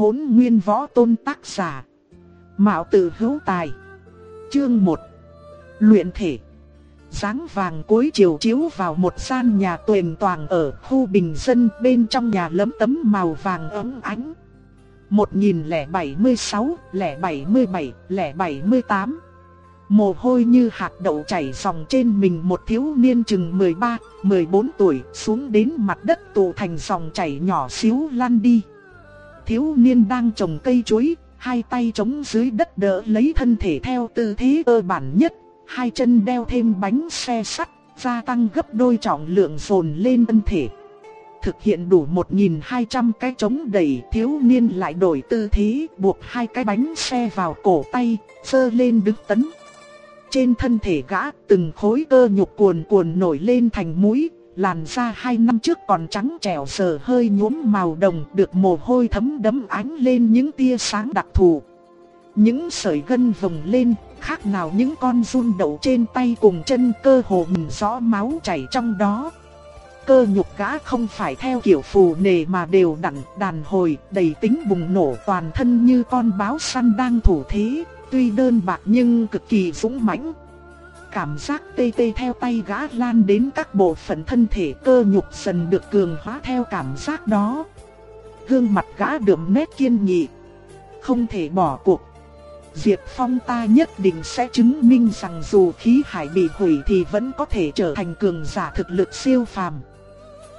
Hốn nguyên võ tôn tác giả. Mạo tử hữu tài. Chương 1. Luyện thể. Sáng vàng cuối chiều chiếu vào một gian nhà tuyền toàn ở khu bình dân bên trong nhà lấm tấm màu vàng ấm ánh. 1076, 077, 078 Mồ hôi như hạt đậu chảy dòng trên mình một thiếu niên chừng 13, 14 tuổi xuống đến mặt đất tụ thành dòng chảy nhỏ xíu lăn đi. Thiếu niên đang trồng cây chuối, hai tay chống dưới đất đỡ lấy thân thể theo tư thế cơ bản nhất, hai chân đeo thêm bánh xe sắt, gia tăng gấp đôi trọng lượng dồn lên thân thể. Thực hiện đủ 1.200 cái chống đẩy thiếu niên lại đổi tư thế buộc hai cái bánh xe vào cổ tay, sơ lên đứng tấn. Trên thân thể gã từng khối cơ nhục cuồn cuồn nổi lên thành mũi, làn da hai năm trước còn trắng trẻo sờ hơi nhuốm màu đồng được mồ hôi thấm đẫm ánh lên những tia sáng đặc thù. Những sợi gân vồng lên, khác nào những con run đậu trên tay cùng chân cơ hồ nhìn rõ máu chảy trong đó. Cơ nhục gã không phải theo kiểu phù nề mà đều đặn, đàn hồi, đầy tính bùng nổ toàn thân như con báo săn đang thủ thế, tuy đơn bạc nhưng cực kỳ dũng mãnh. Cảm giác tê tê theo tay gã lan đến các bộ phận thân thể cơ nhục dần được cường hóa theo cảm giác đó. Gương mặt gã đượm nét kiên nghị. Không thể bỏ cuộc. Diệp Phong ta nhất định sẽ chứng minh rằng dù khí hải bị hủy thì vẫn có thể trở thành cường giả thực lực siêu phàm.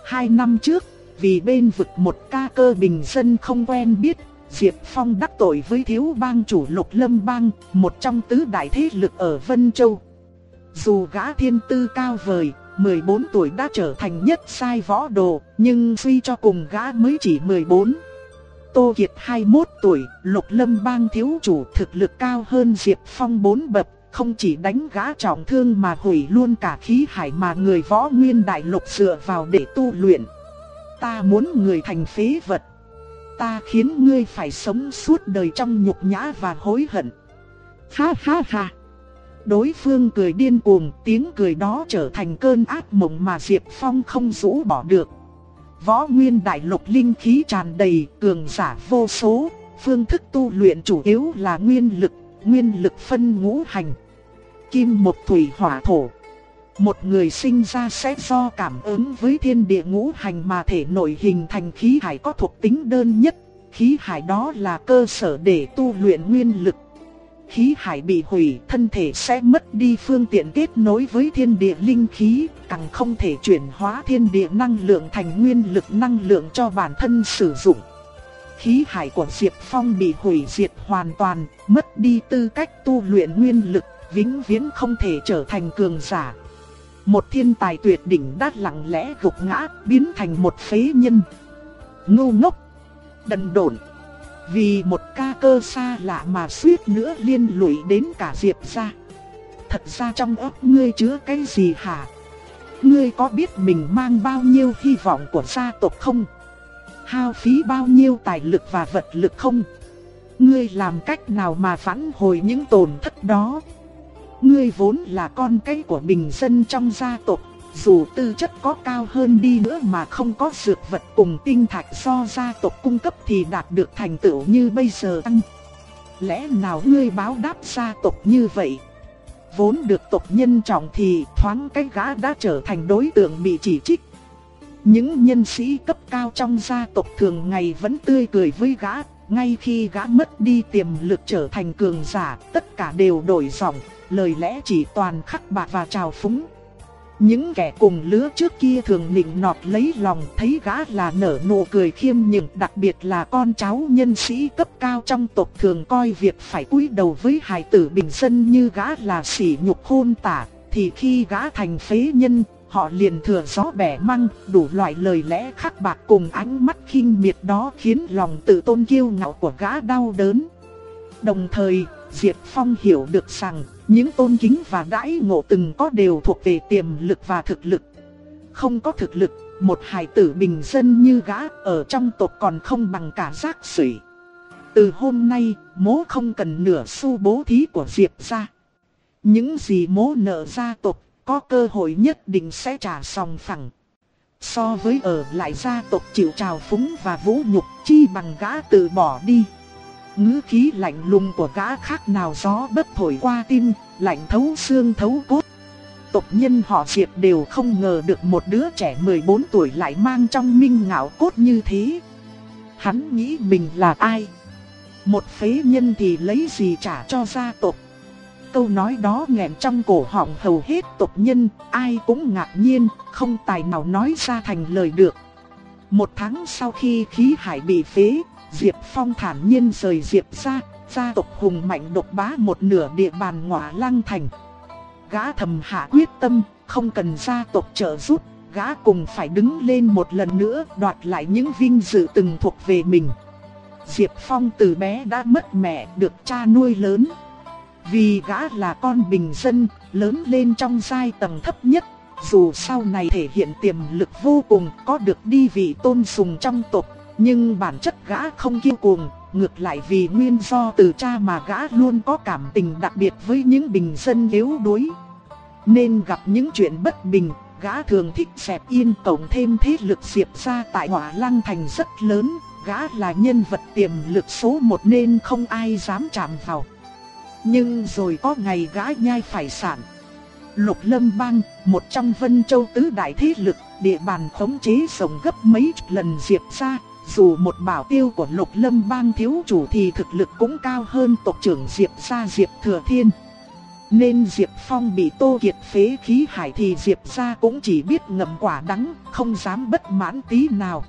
Hai năm trước, vì bên vực một ca cơ bình dân không quen biết, Diệp Phong đắc tội với thiếu bang chủ lục lâm bang, một trong tứ đại thế lực ở Vân Châu. Dù gã thiên tư cao vời, 14 tuổi đã trở thành nhất sai võ đồ, nhưng suy cho cùng gã mới chỉ 14. Tô Kiệt 21 tuổi, lục lâm bang thiếu chủ thực lực cao hơn Diệp Phong 4 bậc, không chỉ đánh gã trọng thương mà hủy luôn cả khí hải mà người võ nguyên đại lục dựa vào để tu luyện. Ta muốn người thành phế vật. Ta khiến ngươi phải sống suốt đời trong nhục nhã và hối hận. Ha ha ha. Đối phương cười điên cuồng, tiếng cười đó trở thành cơn ác mộng mà Diệp Phong không rũ bỏ được. Võ nguyên đại lục linh khí tràn đầy, cường giả vô số, phương thức tu luyện chủ yếu là nguyên lực, nguyên lực phân ngũ hành. Kim một thủy hỏa thổ. Một người sinh ra sẽ do cảm ứng với thiên địa ngũ hành mà thể nội hình thành khí hải có thuộc tính đơn nhất. Khí hải đó là cơ sở để tu luyện nguyên lực khí hải bị hủy, thân thể sẽ mất đi phương tiện kết nối với thiên địa linh khí, càng không thể chuyển hóa thiên địa năng lượng thành nguyên lực năng lượng cho bản thân sử dụng. Khí hải của Diệp Phong bị hủy diệt hoàn toàn, mất đi tư cách tu luyện nguyên lực, vĩnh viễn không thể trở thành cường giả. Một thiên tài tuyệt đỉnh đã lặng lẽ gục ngã, biến thành một phế nhân. Ngu ngốc, đần độn. Vì một ca cơ xa lạ mà suýt nữa liên lụy đến cả Diệp gia. Thật ra trong óc ngươi chứa cái gì hả? Ngươi có biết mình mang bao nhiêu hy vọng của gia tộc không? Hao phí bao nhiêu tài lực và vật lực không? Ngươi làm cách nào mà phản hồi những tổn thất đó? Ngươi vốn là con cái của bình dân trong gia tộc dù tư chất có cao hơn đi nữa mà không có dược vật cùng tinh thạch do gia tộc cung cấp thì đạt được thành tựu như bây giờ tăng. Lẽ nào ngươi báo đáp gia tộc như vậy? Vốn được tộc nhân trọng thì thoáng cái gã đã trở thành đối tượng bị chỉ trích. Những nhân sĩ cấp cao trong gia tộc thường ngày vẫn tươi cười với gã, ngay khi gã mất đi tiềm lực trở thành cường giả, tất cả đều đổi giọng, lời lẽ chỉ toàn khắc bạc và trào phúng. Những kẻ cùng lứa trước kia thường nịnh nọt lấy lòng thấy gã là nở nụ cười khiêm nhường, đặc biệt là con cháu nhân sĩ cấp cao trong tộc thường coi việc phải cúi đầu với hài tử bình dân như gã là sỉ nhục hôn tả, thì khi gã thành phế nhân, họ liền thừa gió bẻ măng, đủ loại lời lẽ khắc bạc cùng ánh mắt khinh miệt đó khiến lòng tự tôn kiêu ngạo của gã đau đớn. Đồng thời Diệp Phong hiểu được rằng những tôn kính và đãi ngộ từng có đều thuộc về tiềm lực và thực lực. Không có thực lực, một hài tử bình dân như gã ở trong tộc còn không bằng cả rác sủy. Từ hôm nay, mố không cần nửa xu bố thí của Diệp ra. Những gì mố nợ gia tộc, có cơ hội nhất định sẽ trả sòng phẳng. So với ở lại gia tộc chịu trào phúng và vũ nhục chi bằng gã từ bỏ đi. Ngữ khí lạnh lùng của gã khác nào gió bất thổi qua tim, lạnh thấu xương thấu cốt. Tộc nhân họ Diệp đều không ngờ được một đứa trẻ 14 tuổi lại mang trong minh ngạo cốt như thế. Hắn nghĩ mình là ai? Một phế nhân thì lấy gì trả cho gia tộc? Câu nói đó nghẹn trong cổ họng hầu hết tộc nhân, ai cũng ngạc nhiên, không tài nào nói ra thành lời được. Một tháng sau khi khí hải bị phế, Diệp Phong thản nhiên rời Diệp ra, gia tộc hùng mạnh độc bá một nửa địa bàn ngọa lăng thành. Gã thầm hạ quyết tâm, không cần gia tộc trợ giúp, gã cùng phải đứng lên một lần nữa đoạt lại những vinh dự từng thuộc về mình. Diệp Phong từ bé đã mất mẹ, được cha nuôi lớn. Vì gã là con bình dân, lớn lên trong giai tầng thấp nhất, dù sau này thể hiện tiềm lực vô cùng có được đi vị tôn sùng trong tộc, nhưng bản chất gã không kiêu cuồng, ngược lại vì nguyên do từ cha mà gã luôn có cảm tình đặc biệt với những bình dân yếu đuối. Nên gặp những chuyện bất bình, gã thường thích xẹp yên tổng thêm thế lực diệp ra tại hỏa lăng thành rất lớn, gã là nhân vật tiềm lực số một nên không ai dám chạm vào. Nhưng rồi có ngày gã nhai phải sản. Lục Lâm Bang, một trong Vân Châu tứ đại thế lực, địa bàn khống chế rộng gấp mấy lần diệp ra, dù một bảo tiêu của Lục Lâm Bang thiếu chủ thì thực lực cũng cao hơn tộc trưởng Diệp gia Diệp Thừa Thiên. Nên Diệp Phong bị Tô Kiệt phế khí hải thì Diệp gia cũng chỉ biết ngậm quả đắng, không dám bất mãn tí nào.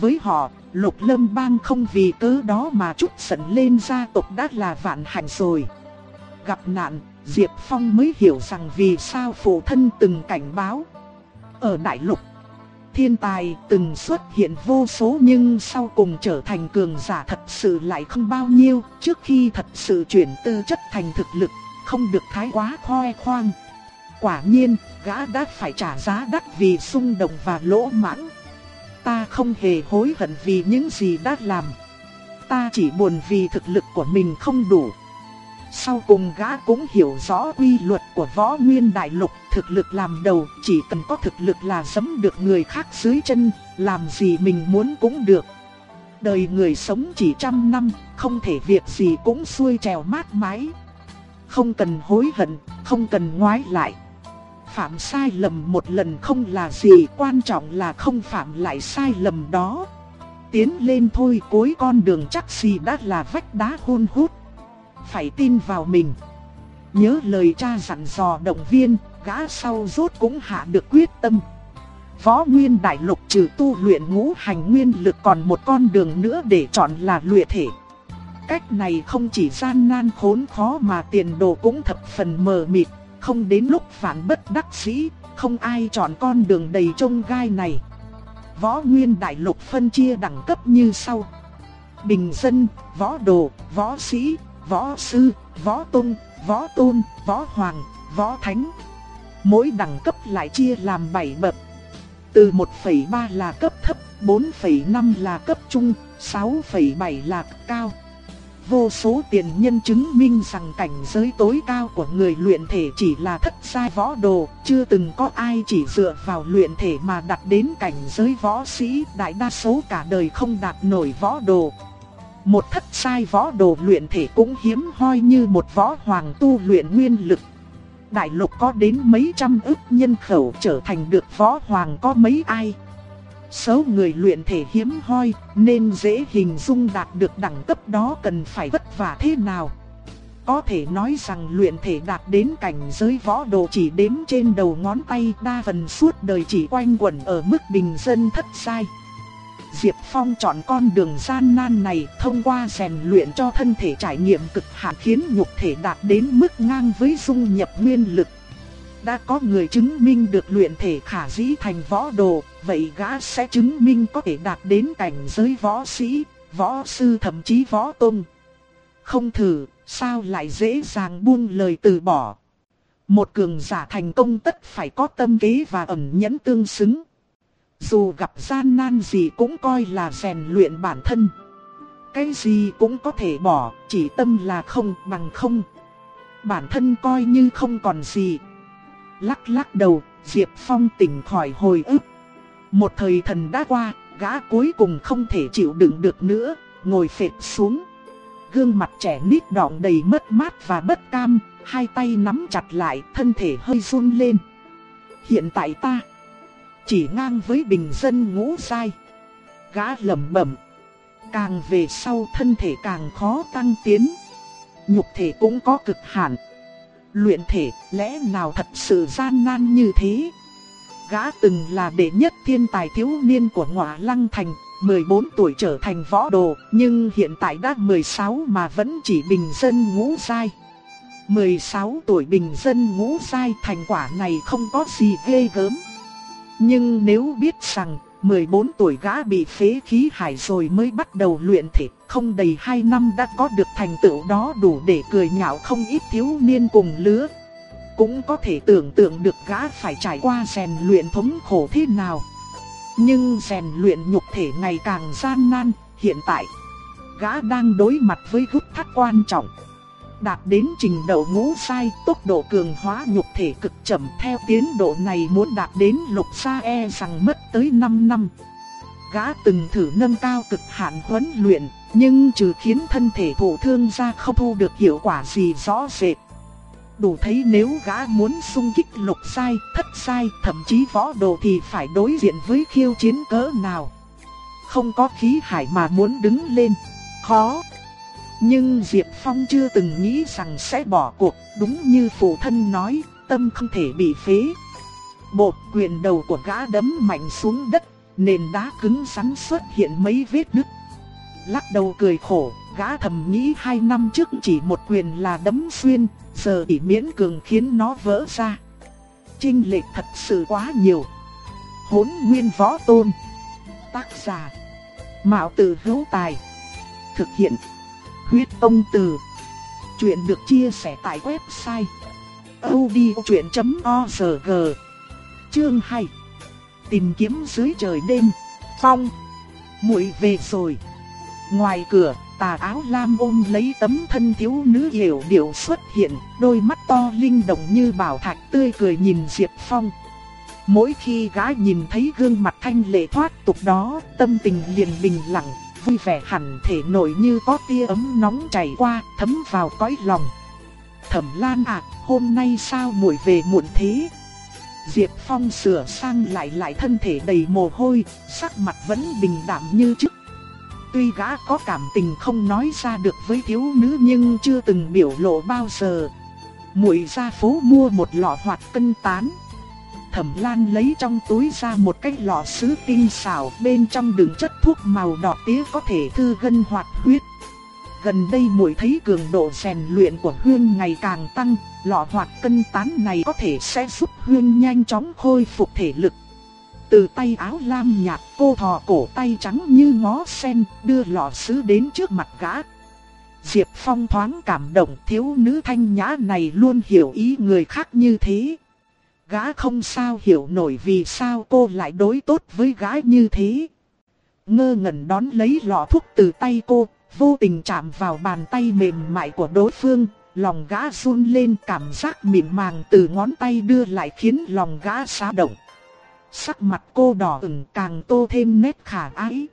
Với họ, Lục Lâm Bang không vì cớ đó mà chút giận lên gia tộc đã là vạn hạnh rồi. Gặp nạn, Diệp Phong mới hiểu rằng vì sao phụ thân từng cảnh báo. Ở Đại Lục, thiên tài từng xuất hiện vô số nhưng sau cùng trở thành cường giả thật sự lại không bao nhiêu trước khi thật sự chuyển tư chất thành thực lực, không được thái quá khoe khoang. Quả nhiên, gã đã phải trả giá đắt vì xung động và lỗ mãng. Ta không hề hối hận vì những gì đã làm. Ta chỉ buồn vì thực lực của mình không đủ. Sau cùng gã cũng hiểu rõ quy luật của võ nguyên đại lục, thực lực làm đầu, chỉ cần có thực lực là giẫm được người khác dưới chân, làm gì mình muốn cũng được. Đời người sống chỉ trăm năm, không thể việc gì cũng xuôi trèo mát mái. Không cần hối hận, không cần ngoái lại. Phạm sai lầm một lần không là gì, quan trọng là không phạm lại sai lầm đó. Tiến lên thôi cuối con đường chắc gì đã là vách đá hôn hút phải tin vào mình. Nhớ lời cha dặn dò động viên, gã sau rốt cũng hạ được quyết tâm. Võ Nguyên Đại Lục trừ tu luyện ngũ hành nguyên lực còn một con đường nữa để chọn là luyện thể. Cách này không chỉ gian nan khốn khó mà tiền đồ cũng thập phần mờ mịt, không đến lúc phản bất đắc sĩ không ai chọn con đường đầy trông gai này. Võ Nguyên Đại Lục phân chia đẳng cấp như sau. Bình dân, võ đồ, võ sĩ, võ sư, võ tôn, võ tôn, võ hoàng, võ thánh. Mỗi đẳng cấp lại chia làm 7 bậc. Từ 1,3 là cấp thấp, 4,5 là cấp trung, 6,7 là cấp cao. Vô số tiền nhân chứng minh rằng cảnh giới tối cao của người luyện thể chỉ là thất sai võ đồ, chưa từng có ai chỉ dựa vào luyện thể mà đạt đến cảnh giới võ sĩ, đại đa số cả đời không đạt nổi võ đồ. Một thất sai võ đồ luyện thể cũng hiếm hoi như một võ hoàng tu luyện nguyên lực. Đại lục có đến mấy trăm ức nhân khẩu trở thành được võ hoàng có mấy ai. Số người luyện thể hiếm hoi nên dễ hình dung đạt được đẳng cấp đó cần phải vất vả thế nào. Có thể nói rằng luyện thể đạt đến cảnh giới võ đồ chỉ đếm trên đầu ngón tay đa phần suốt đời chỉ quanh quẩn ở mức bình dân thất sai. Diệp Phong chọn con đường gian nan này thông qua rèn luyện cho thân thể trải nghiệm cực hạn khiến nhục thể đạt đến mức ngang với dung nhập nguyên lực. Đã có người chứng minh được luyện thể khả dĩ thành võ đồ, vậy gã sẽ chứng minh có thể đạt đến cảnh giới võ sĩ, võ sư thậm chí võ tôn. Không thử, sao lại dễ dàng buông lời từ bỏ. Một cường giả thành công tất phải có tâm kế và ẩn nhẫn tương xứng. Dù gặp gian nan gì cũng coi là rèn luyện bản thân. Cái gì cũng có thể bỏ, chỉ tâm là không bằng không. Bản thân coi như không còn gì. Lắc lắc đầu, Diệp Phong tỉnh khỏi hồi ức. Một thời thần đã qua, gã cuối cùng không thể chịu đựng được nữa, ngồi phệt xuống. Gương mặt trẻ nít đọng đầy mất mát và bất cam, hai tay nắm chặt lại, thân thể hơi run lên. Hiện tại ta chỉ ngang với bình dân ngũ sai. Gã lẩm bẩm, càng về sau thân thể càng khó tăng tiến. Nhục thể cũng có cực hạn. Luyện thể lẽ nào thật sự gian nan như thế? Gã từng là đệ nhất thiên tài thiếu niên của ngọa lăng thành, 14 tuổi trở thành võ đồ, nhưng hiện tại đã 16 mà vẫn chỉ bình dân ngũ sai. 16 tuổi bình dân ngũ sai thành quả này không có gì ghê gớm. Nhưng nếu biết rằng 14 tuổi gã bị phế khí hải rồi mới bắt đầu luyện thể, không đầy 2 năm đã có được thành tựu đó đủ để cười nhạo không ít thiếu niên cùng lứa. Cũng có thể tưởng tượng được gã phải trải qua rèn luyện thống khổ thế nào. Nhưng rèn luyện nhục thể ngày càng gian nan, hiện tại gã đang đối mặt với gút thắt quan trọng. Đạt đến trình độ ngũ sai, tốc độ cường hóa nhục thể cực chậm theo tiến độ này muốn đạt đến lục sa e rằng mất tới 5 năm. Gã từng thử nâng cao cực hạn huấn luyện, nhưng trừ khiến thân thể thổ thương ra không thu được hiệu quả gì rõ rệt. Đủ thấy nếu gã muốn xung kích lục sai, thất sai, thậm chí võ đồ thì phải đối diện với khiêu chiến cỡ nào. Không có khí hải mà muốn đứng lên, khó. Nhưng Diệp Phong chưa từng nghĩ rằng sẽ bỏ cuộc, đúng như phụ thân nói, tâm không thể bị phế. bột quyền đầu của gã đấm mạnh xuống đất, nền đá cứng rắn xuất hiện mấy vết nứt. Lắc đầu cười khổ, gã thầm nghĩ hai năm trước chỉ một quyền là đấm xuyên, giờ chỉ miễn cường khiến nó vỡ ra. Trinh lệch thật sự quá nhiều. Hốn nguyên võ tôn. Tác giả. Mạo tử hữu tài. Thực hiện. Huyết ông từ. Chuyện được chia sẻ tại website. odchuyện.org Chương 2 Tìm kiếm dưới trời đêm. Phong. muội về rồi. Ngoài cửa, tà áo lam ôm lấy tấm thân thiếu nữ hiểu điệu xuất hiện, đôi mắt to linh động như bảo thạch tươi cười nhìn Diệp Phong. Mỗi khi gái nhìn thấy gương mặt thanh lệ thoát tục đó, tâm tình liền bình lặng, vui vẻ hẳn thể nổi như có tia ấm nóng chảy qua, thấm vào cõi lòng. Thẩm Lan ạ, hôm nay sao muội về muộn thế? Diệp Phong sửa sang lại lại thân thể đầy mồ hôi, sắc mặt vẫn bình đạm như trước. Tuy gã có cảm tình không nói ra được với thiếu nữ nhưng chưa từng biểu lộ bao giờ. Muội ra phố mua một lọ hoạt cân tán. Thẩm Lan lấy trong túi ra một cái lọ sứ tinh xảo bên trong đựng chất thuốc màu đỏ tía có thể thư gân hoạt huyết. Gần đây muội thấy cường độ rèn luyện của Huyên ngày càng tăng, lọ hoạt cân tán này có thể sẽ giúp Huyên nhanh chóng khôi phục thể lực. Từ tay áo lam nhạt cô thò cổ tay trắng như ngó sen đưa lọ sứ đến trước mặt gã. Diệp Phong thoáng cảm động thiếu nữ thanh nhã này luôn hiểu ý người khác như thế. Gã không sao hiểu nổi vì sao cô lại đối tốt với gã như thế. Ngơ ngẩn đón lấy lọ thuốc từ tay cô, vô tình chạm vào bàn tay mềm mại của đối phương, lòng gã run lên cảm giác mịn màng từ ngón tay đưa lại khiến lòng gã xá động. Sắc mặt cô đỏ ửng càng tô thêm nét khả ái.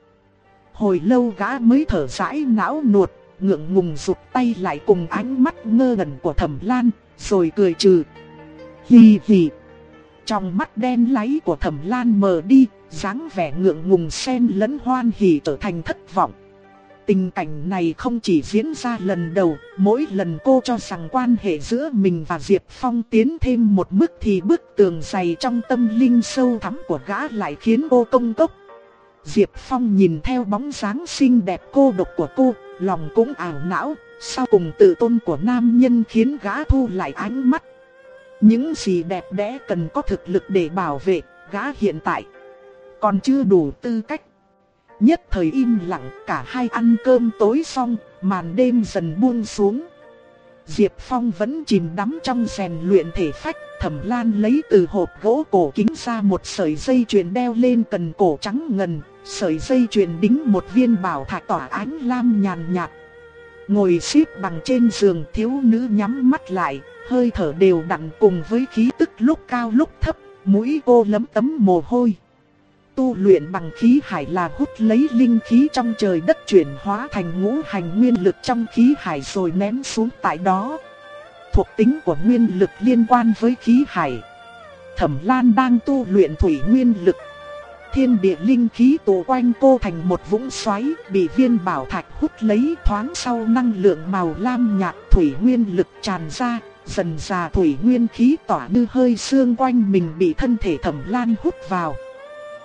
Hồi lâu gã mới thở rãi não nuột, ngượng ngùng rụt tay lại cùng ánh mắt ngơ ngẩn của thẩm lan, rồi cười trừ. Hì hì. Trong mắt đen láy của thẩm lan mờ đi, dáng vẻ ngượng ngùng xen lẫn hoan hỉ trở thành thất vọng. Tình cảnh này không chỉ diễn ra lần đầu, mỗi lần cô cho rằng quan hệ giữa mình và Diệp Phong tiến thêm một bước thì bức tường dày trong tâm linh sâu thẳm của gã lại khiến cô công cốc. Diệp Phong nhìn theo bóng dáng xinh đẹp cô độc của cô, lòng cũng ảo não, sau cùng tự tôn của nam nhân khiến gã thu lại ánh mắt. Những gì đẹp đẽ cần có thực lực để bảo vệ, gã hiện tại còn chưa đủ tư cách. Nhất thời im lặng cả hai ăn cơm tối xong, màn đêm dần buông xuống. Diệp Phong vẫn chìm đắm trong rèn luyện thể phách, Thẩm Lan lấy từ hộp gỗ cổ kính ra một sợi dây chuyền đeo lên cần cổ trắng ngần, sợi dây chuyền đính một viên bảo thạch tỏa ánh lam nhàn nhạt. Ngồi xếp bằng trên giường thiếu nữ nhắm mắt lại, hơi thở đều đặn cùng với khí tức lúc cao lúc thấp, mũi cô lấm tấm mồ hôi. tu luyện bằng khí hải là hút lấy linh khí trong trời đất chuyển hóa thành ngũ hành nguyên lực trong khí hải rồi ném xuống tại đó. Thuộc tính của nguyên lực liên quan với khí hải. Thẩm Lan đang tu luyện thủy nguyên lực. Thiên địa linh khí tụ quanh cô thành một vũng xoáy, bị viên bảo thạch hút lấy thoáng sau năng lượng màu lam nhạt thủy nguyên lực tràn ra, dần già thủy nguyên khí tỏa như hơi xương quanh mình bị thân thể thẩm lan hút vào.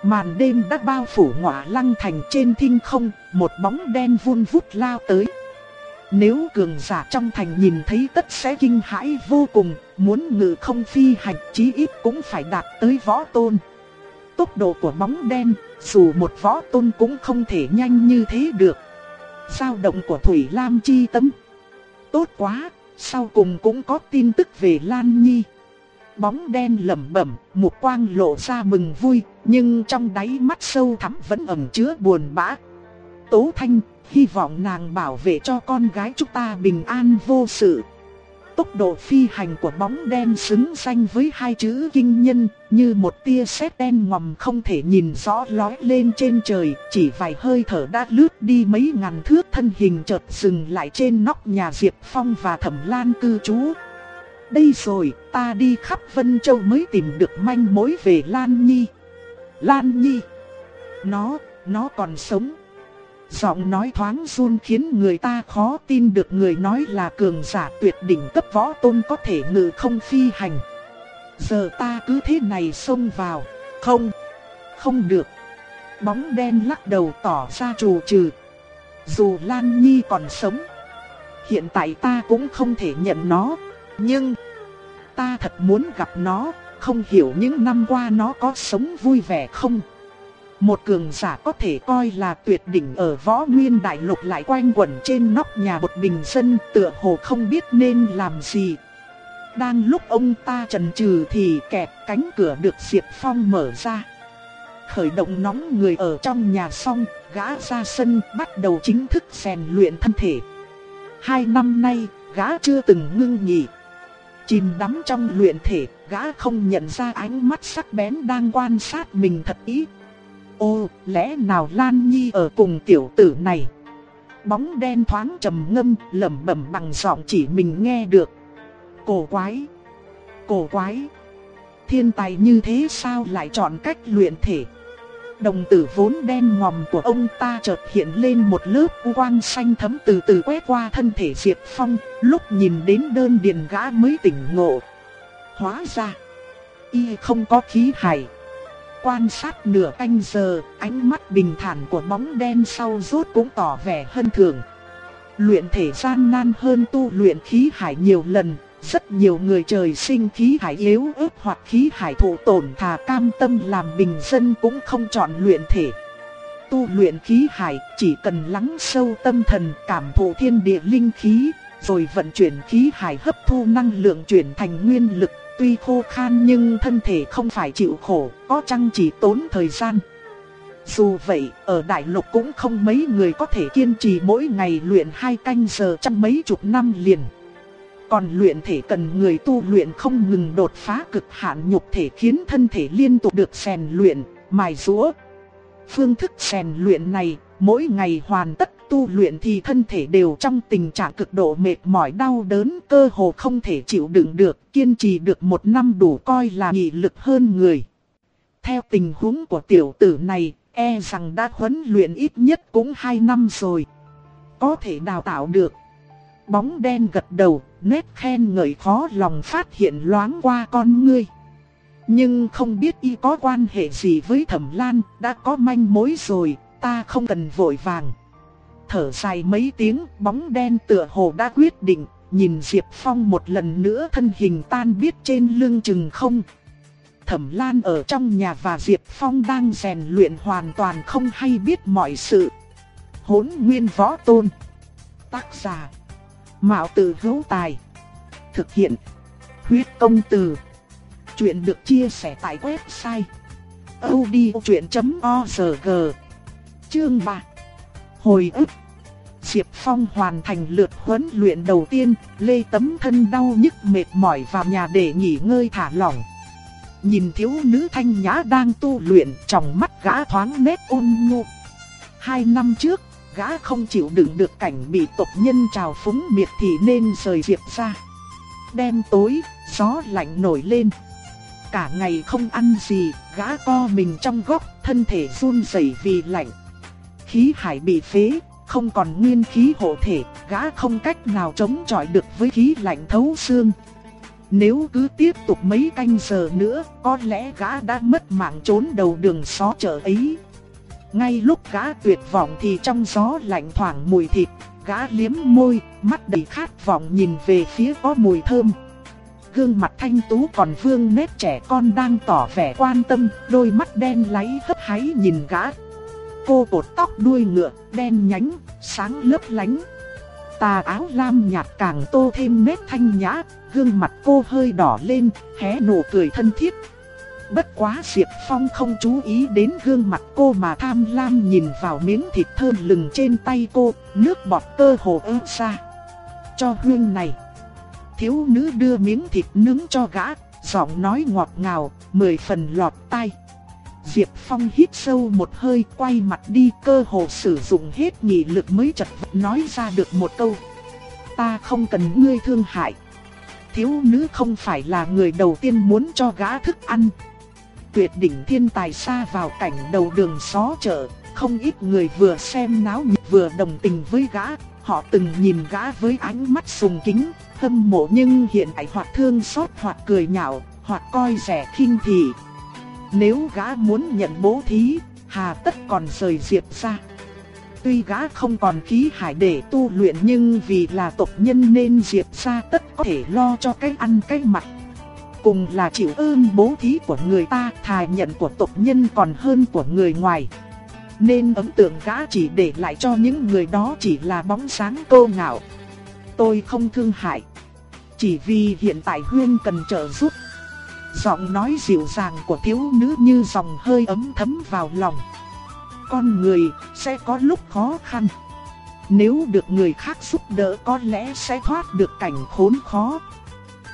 Màn đêm đã bao phủ ngọa lăng thành trên thinh không, một bóng đen vun vút lao tới. Nếu cường giả trong thành nhìn thấy tất sẽ kinh hãi vô cùng, muốn ngự không phi hành chí ít cũng phải đạt tới võ tôn. Tốc độ của bóng đen, dù một võ tôn cũng không thể nhanh như thế được. Sao động của Thủy Lam chi tâm. Tốt quá, sau cùng cũng có tin tức về Lan Nhi. Bóng đen lẩm bẩm, một quang lộ ra mừng vui, nhưng trong đáy mắt sâu thẳm vẫn ẩn chứa buồn bã. Tố Thanh, hy vọng nàng bảo vệ cho con gái chúng ta bình an vô sự. Tốc độ phi hành của bóng đen xứng danh với hai chữ kinh nhân, như một tia sét đen ngòm không thể nhìn rõ lói lên trên trời, chỉ vài hơi thở đã lướt đi mấy ngàn thước thân hình chợt dừng lại trên nóc nhà Diệp Phong và Thẩm Lan cư trú. Đây rồi, ta đi khắp Vân Châu mới tìm được manh mối về Lan Nhi. Lan Nhi, nó, nó còn sống. Giọng nói thoáng run khiến người ta khó tin được người nói là cường giả tuyệt đỉnh cấp võ tôn có thể ngự không phi hành. Giờ ta cứ thế này xông vào. Không, không được. Bóng đen lắc đầu tỏ ra trù trừ. Dù Lan Nhi còn sống, hiện tại ta cũng không thể nhận nó. Nhưng, ta thật muốn gặp nó, không hiểu những năm qua nó có sống vui vẻ không. Một cường giả có thể coi là tuyệt đỉnh ở võ nguyên đại lục lại quanh quẩn trên nóc nhà một bình dân tựa hồ không biết nên làm gì. Đang lúc ông ta trần trừ thì kẹp cánh cửa được Diệp Phong mở ra. Khởi động nóng người ở trong nhà xong, gã ra sân bắt đầu chính thức rèn luyện thân thể. Hai năm nay, gã chưa từng ngưng nghỉ. Chìm đắm trong luyện thể, gã không nhận ra ánh mắt sắc bén đang quan sát mình thật ý. Ô, lẽ nào Lan Nhi ở cùng tiểu tử này? Bóng đen thoáng trầm ngâm, lẩm bẩm bằng giọng chỉ mình nghe được. Cổ quái! Cổ quái! Thiên tài như thế sao lại chọn cách luyện thể? Đồng tử vốn đen ngòm của ông ta chợt hiện lên một lớp quang xanh thấm từ từ quét qua thân thể Diệp Phong, lúc nhìn đến đơn điền gã mới tỉnh ngộ. Hóa ra, y không có khí hải. Quan sát nửa canh giờ, ánh mắt bình thản của bóng đen sau rốt cũng tỏ vẻ hân thường. Luyện thể gian nan hơn tu luyện khí hải nhiều lần, rất nhiều người trời sinh khí hải yếu ớt hoặc khí hải thụ tổn thà cam tâm làm bình dân cũng không chọn luyện thể. Tu luyện khí hải chỉ cần lắng sâu tâm thần cảm thụ thiên địa linh khí, rồi vận chuyển khí hải hấp thu năng lượng chuyển thành nguyên lực. Tuy khô khan nhưng thân thể không phải chịu khổ, có chăng chỉ tốn thời gian. Dù vậy, ở đại lục cũng không mấy người có thể kiên trì mỗi ngày luyện hai canh giờ trong mấy chục năm liền. Còn luyện thể cần người tu luyện không ngừng đột phá cực hạn nhục thể khiến thân thể liên tục được rèn luyện, mài rũa. Phương thức rèn luyện này, mỗi ngày hoàn tất tu luyện thì thân thể đều trong tình trạng cực độ mệt mỏi đau đớn cơ hồ không thể chịu đựng được, kiên trì được một năm đủ coi là nghị lực hơn người. Theo tình huống của tiểu tử này, e rằng đã huấn luyện ít nhất cũng 2 năm rồi. Có thể đào tạo được. Bóng đen gật đầu, nét khen ngợi khó lòng phát hiện loáng qua con ngươi. Nhưng không biết y có quan hệ gì với thẩm lan, đã có manh mối rồi, ta không cần vội vàng. Thở dài mấy tiếng, bóng đen tựa hồ đã quyết định, nhìn Diệp Phong một lần nữa thân hình tan biết trên lưng chừng không. Thẩm Lan ở trong nhà và Diệp Phong đang rèn luyện hoàn toàn không hay biết mọi sự. Hốn nguyên võ tôn. Tác giả. Mạo tử hữu tài. Thực hiện. Huyết công từ. Chuyện được chia sẻ tại website. odchuyện.org Chương 3 Hồi ức Diệp Phong hoàn thành lượt huấn luyện đầu tiên, lê tấm thân đau nhức mệt mỏi vào nhà để nghỉ ngơi thả lỏng. nhìn thiếu nữ thanh nhã đang tu luyện trong mắt gã thoáng nét ôn nhu. Hai năm trước, gã không chịu đựng được cảnh bị tộc nhân trào phúng miệt thì nên rời Diệp ra. Đêm tối, gió lạnh nổi lên. Cả ngày không ăn gì, gã co mình trong góc, thân thể run rẩy vì lạnh. Khí hải bị phế, không còn nguyên khí hộ thể, gã không cách nào chống chọi được với khí lạnh thấu xương. Nếu cứ tiếp tục mấy canh giờ nữa, có lẽ gã đã mất mạng trốn đầu đường xó chợ ấy. Ngay lúc gã tuyệt vọng thì trong gió lạnh thoảng mùi thịt, gã liếm môi, mắt đầy khát vọng nhìn về phía có mùi thơm. Gương mặt thanh tú còn vương nét trẻ con đang tỏ vẻ quan tâm, đôi mắt đen láy hấp háy nhìn gã. Cô cột tóc đuôi ngựa, đen nhánh, sáng lấp lánh. Tà áo lam nhạt càng tô thêm nét thanh nhã, gương mặt cô hơi đỏ lên, hé nụ cười thân thiết. Bất quá Diệp Phong không chú ý đến gương mặt cô mà tham lam nhìn vào miếng thịt thơm lừng trên tay cô, nước bọt cơ hồ ướt ra. Cho hương này. Thiếu nữ đưa miếng thịt nướng cho gã, giọng nói ngọt ngào, mười phần lọt tai. Diệp Phong hít sâu một hơi quay mặt đi cơ hồ sử dụng hết nghị lực mới chật vật nói ra được một câu. Ta không cần ngươi thương hại. Thiếu nữ không phải là người đầu tiên muốn cho gã thức ăn. Tuyệt đỉnh thiên tài xa vào cảnh đầu đường xó chợ, không ít người vừa xem náo nhiệt vừa đồng tình với gã. Họ từng nhìn gã với ánh mắt sùng kính, hâm mộ nhưng hiện tại hoặc thương xót hoặc cười nhạo, hoặc coi rẻ khinh thị. Nếu gã muốn nhận bố thí, hà tất còn rời diệp ra. Tuy gã không còn khí hải để tu luyện nhưng vì là tộc nhân nên diệp ra tất có thể lo cho cái ăn cái mặc. Cùng là chịu ơn bố thí của người ta thà nhận của tộc nhân còn hơn của người ngoài. Nên ấn tượng gã chỉ để lại cho những người đó chỉ là bóng sáng cô ngạo. Tôi không thương hại. Chỉ vì hiện tại Huyên cần trợ giúp. Giọng nói dịu dàng của thiếu nữ như dòng hơi ấm thấm vào lòng. Con người sẽ có lúc khó khăn. Nếu được người khác giúp đỡ có lẽ sẽ thoát được cảnh khốn khó.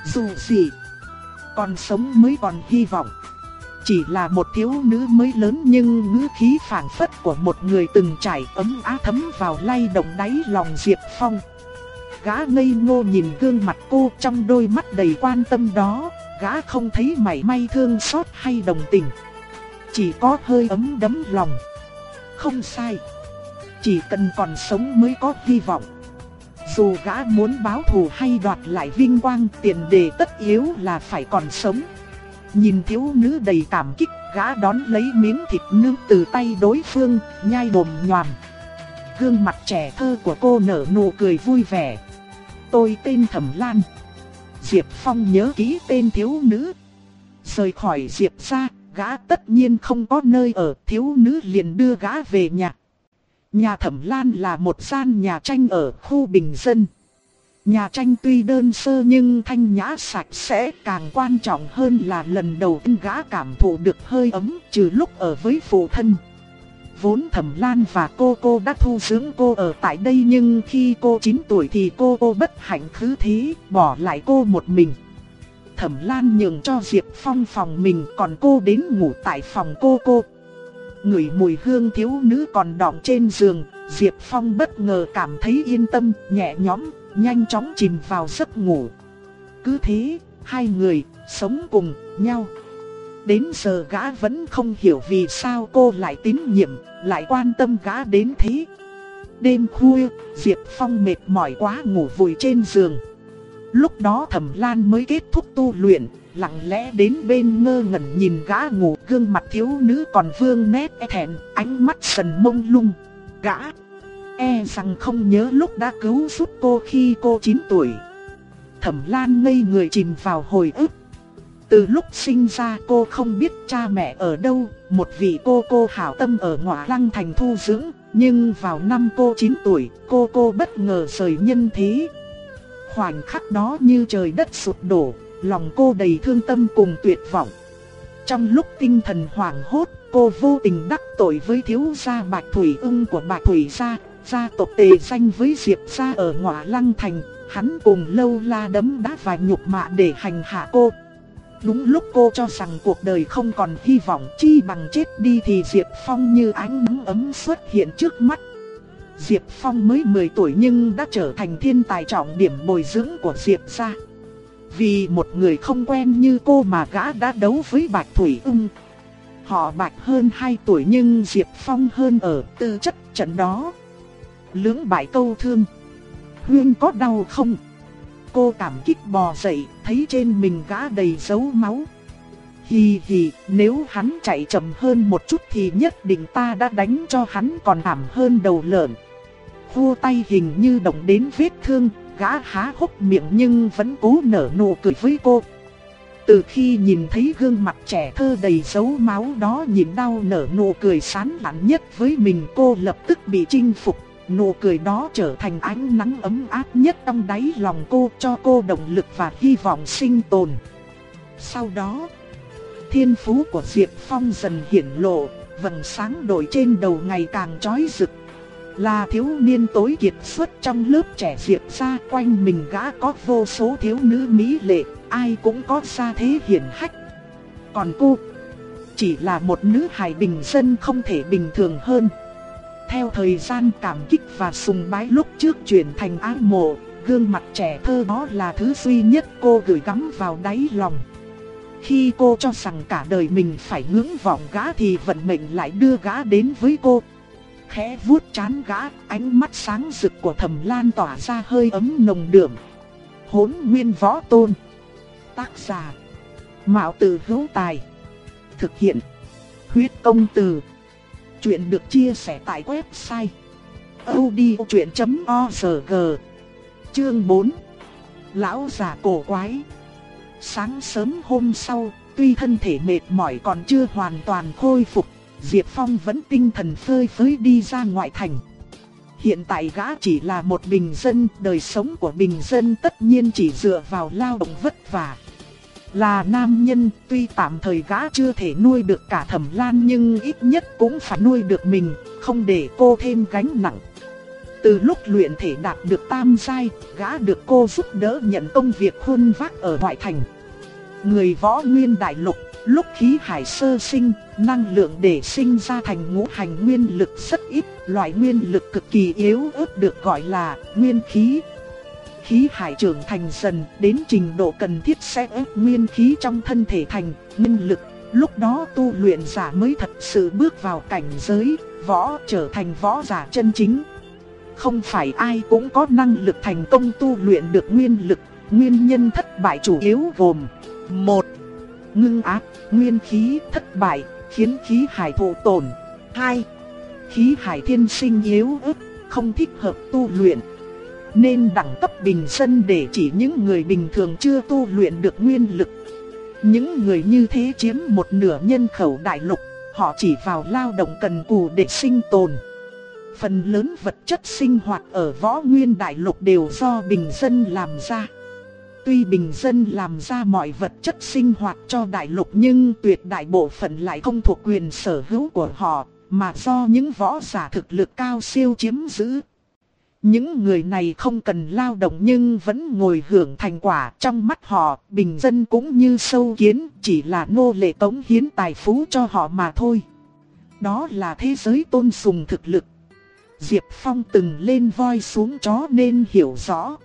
Dù gì, còn sống mới còn hy vọng. Chỉ là một thiếu nữ mới lớn nhưng ngữ khí phảng phất của một người từng trải ấm á thấm vào lay động đáy lòng Diệp Phong. Gã ngây ngô nhìn gương mặt cô trong đôi mắt đầy quan tâm đó, gã không thấy mảy may thương xót hay đồng tình. Chỉ có hơi ấm đấm lòng. Không sai. Chỉ cần còn sống mới có hy vọng. Dù gã muốn báo thù hay đoạt lại vinh quang tiền đề tất yếu là phải còn sống. Nhìn thiếu nữ đầy cảm kích, gã đón lấy miếng thịt nướng từ tay đối phương, nhai bồm nhòm. Gương mặt trẻ thơ của cô nở nụ cười vui vẻ. Tôi tên Thẩm Lan. Diệp Phong nhớ kỹ tên thiếu nữ. Rời khỏi Diệp ra, gã tất nhiên không có nơi ở, thiếu nữ liền đưa gã về nhà. Nhà Thẩm Lan là một gian nhà tranh ở khu bình dân. Nhà tranh tuy đơn sơ nhưng thanh nhã sạch sẽ càng quan trọng hơn là lần đầu gã cảm thụ được hơi ấm trừ lúc ở với phụ thân. Vốn Thẩm Lan và cô cô đã thu dưỡng cô ở tại đây nhưng khi cô 9 tuổi thì cô cô bất hạnh khứ thế, bỏ lại cô một mình. Thẩm Lan nhường cho Diệp Phong phòng mình còn cô đến ngủ tại phòng cô cô. Ngửi mùi hương thiếu nữ còn đọng trên giường, Diệp Phong bất ngờ cảm thấy yên tâm, nhẹ nhõm, nhanh chóng chìm vào giấc ngủ. Cứ thế, hai người sống cùng nhau. Đến giờ gã vẫn không hiểu vì sao cô lại tín nhiệm, lại quan tâm gã đến thế. Đêm khuya, Diệp Phong mệt mỏi quá ngủ vùi trên giường. Lúc đó Thẩm Lan mới kết thúc tu luyện, lặng lẽ đến bên ngơ ngẩn nhìn gã ngủ, gương mặt thiếu nữ còn vương nét e thẹn, ánh mắt sần mông lung. Gã e rằng không nhớ lúc đã cứu giúp cô khi cô 9 tuổi. Thẩm Lan ngây người chìm vào hồi ức. Từ lúc sinh ra cô không biết cha mẹ ở đâu, một vị cô cô hảo tâm ở ngọa lăng thành thu dưỡng, nhưng vào năm cô 9 tuổi, cô cô bất ngờ rời nhân thế. Khoảnh khắc đó như trời đất sụp đổ, lòng cô đầy thương tâm cùng tuyệt vọng. Trong lúc tinh thần hoảng hốt, cô vô tình đắc tội với thiếu gia Bạch Thủy ưng của Bạch Thủy gia, gia tộc tề danh với Diệp gia ở ngọa lăng thành, hắn cùng lâu la đấm đá và nhục mạ để hành hạ cô. Đúng lúc cô cho rằng cuộc đời không còn hy vọng, chi bằng chết đi thì Diệp Phong như ánh nắng ấm xuất hiện trước mắt. Diệp Phong mới 10 tuổi nhưng đã trở thành thiên tài trọng điểm bồi dưỡng của Diệp gia. Vì một người không quen như cô mà gã đã đấu với Bạch Thủy Ung. Họ Bạch hơn 2 tuổi nhưng Diệp Phong hơn ở tư chất trận đó. Lưỡng bại câu thương. Huyên có đau không? Cô cảm kích bò dậy, thấy trên mình gã đầy dấu máu. Hì hì, nếu hắn chạy chậm hơn một chút thì nhất định ta đã đánh cho hắn còn thảm hơn đầu lợn. Vua tay hình như động đến vết thương, gã há hốc miệng nhưng vẫn cố nở nụ cười với cô. Từ khi nhìn thấy gương mặt trẻ thơ đầy dấu máu đó nhìn đau nở nụ cười sán lạn nhất với mình cô lập tức bị chinh phục. Nụ cười đó trở thành ánh nắng ấm áp nhất trong đáy lòng cô cho cô động lực và hy vọng sinh tồn. Sau đó, thiên phú của Diệp Phong dần hiển lộ, vầng sáng đổi trên đầu ngày càng chói rực. Là thiếu niên tối kiệt xuất trong lớp trẻ Diệp ra quanh mình gã có vô số thiếu nữ mỹ lệ, ai cũng có gia thế hiển hách. Còn cô, chỉ là một nữ hài bình dân không thể bình thường hơn. Theo thời gian cảm kích và sùng bái lúc trước chuyển thành ái mộ, gương mặt trẻ thơ đó là thứ duy nhất cô gửi gắm vào đáy lòng. Khi cô cho rằng cả đời mình phải ngưỡng vọng gã thì vận mệnh lại đưa gã đến với cô. Khẽ vuốt chán gã, ánh mắt sáng rực của thầm lan tỏa ra hơi ấm nồng đượm. Hốn nguyên võ tôn. Tác giả. Mạo tử hữu tài. Thực hiện. Huyết công từ. Chuyện được chia sẻ tại website odchuyện.org Chương 4 Lão già cổ quái Sáng sớm hôm sau, tuy thân thể mệt mỏi còn chưa hoàn toàn khôi phục, Diệp Phong vẫn tinh thần phơi phới đi ra ngoại thành. Hiện tại gã chỉ là một bình dân, đời sống của bình dân tất nhiên chỉ dựa vào lao động vất vả. Là nam nhân, tuy tạm thời gã chưa thể nuôi được cả thẩm lan nhưng ít nhất cũng phải nuôi được mình, không để cô thêm gánh nặng. Từ lúc luyện thể đạt được tam giai, gã được cô giúp đỡ nhận công việc khuôn vác ở ngoại thành. Người võ nguyên đại lục, lúc khí hải sơ sinh, năng lượng để sinh ra thành ngũ hành nguyên lực rất ít, loại nguyên lực cực kỳ yếu ớt được gọi là nguyên khí, khí hải trưởng thành dần đến trình độ cần thiết sẽ ép nguyên khí trong thân thể thành nguyên lực. Lúc đó tu luyện giả mới thật sự bước vào cảnh giới, võ trở thành võ giả chân chính. Không phải ai cũng có năng lực thành công tu luyện được nguyên lực, nguyên nhân thất bại chủ yếu gồm một Ngưng áp, nguyên khí thất bại, khiến khí hải thụ tổn 2. Khí hải thiên sinh yếu ớt, không thích hợp tu luyện nên đẳng cấp bình dân để chỉ những người bình thường chưa tu luyện được nguyên lực. Những người như thế chiếm một nửa nhân khẩu đại lục, họ chỉ vào lao động cần cù để sinh tồn. Phần lớn vật chất sinh hoạt ở võ nguyên đại lục đều do bình dân làm ra. Tuy bình dân làm ra mọi vật chất sinh hoạt cho đại lục nhưng tuyệt đại bộ phận lại không thuộc quyền sở hữu của họ, mà do những võ giả thực lực cao siêu chiếm giữ. Những người này không cần lao động nhưng vẫn ngồi hưởng thành quả trong mắt họ, bình dân cũng như sâu kiến, chỉ là nô lệ tống hiến tài phú cho họ mà thôi. Đó là thế giới tôn sùng thực lực. Diệp Phong từng lên voi xuống chó nên hiểu rõ.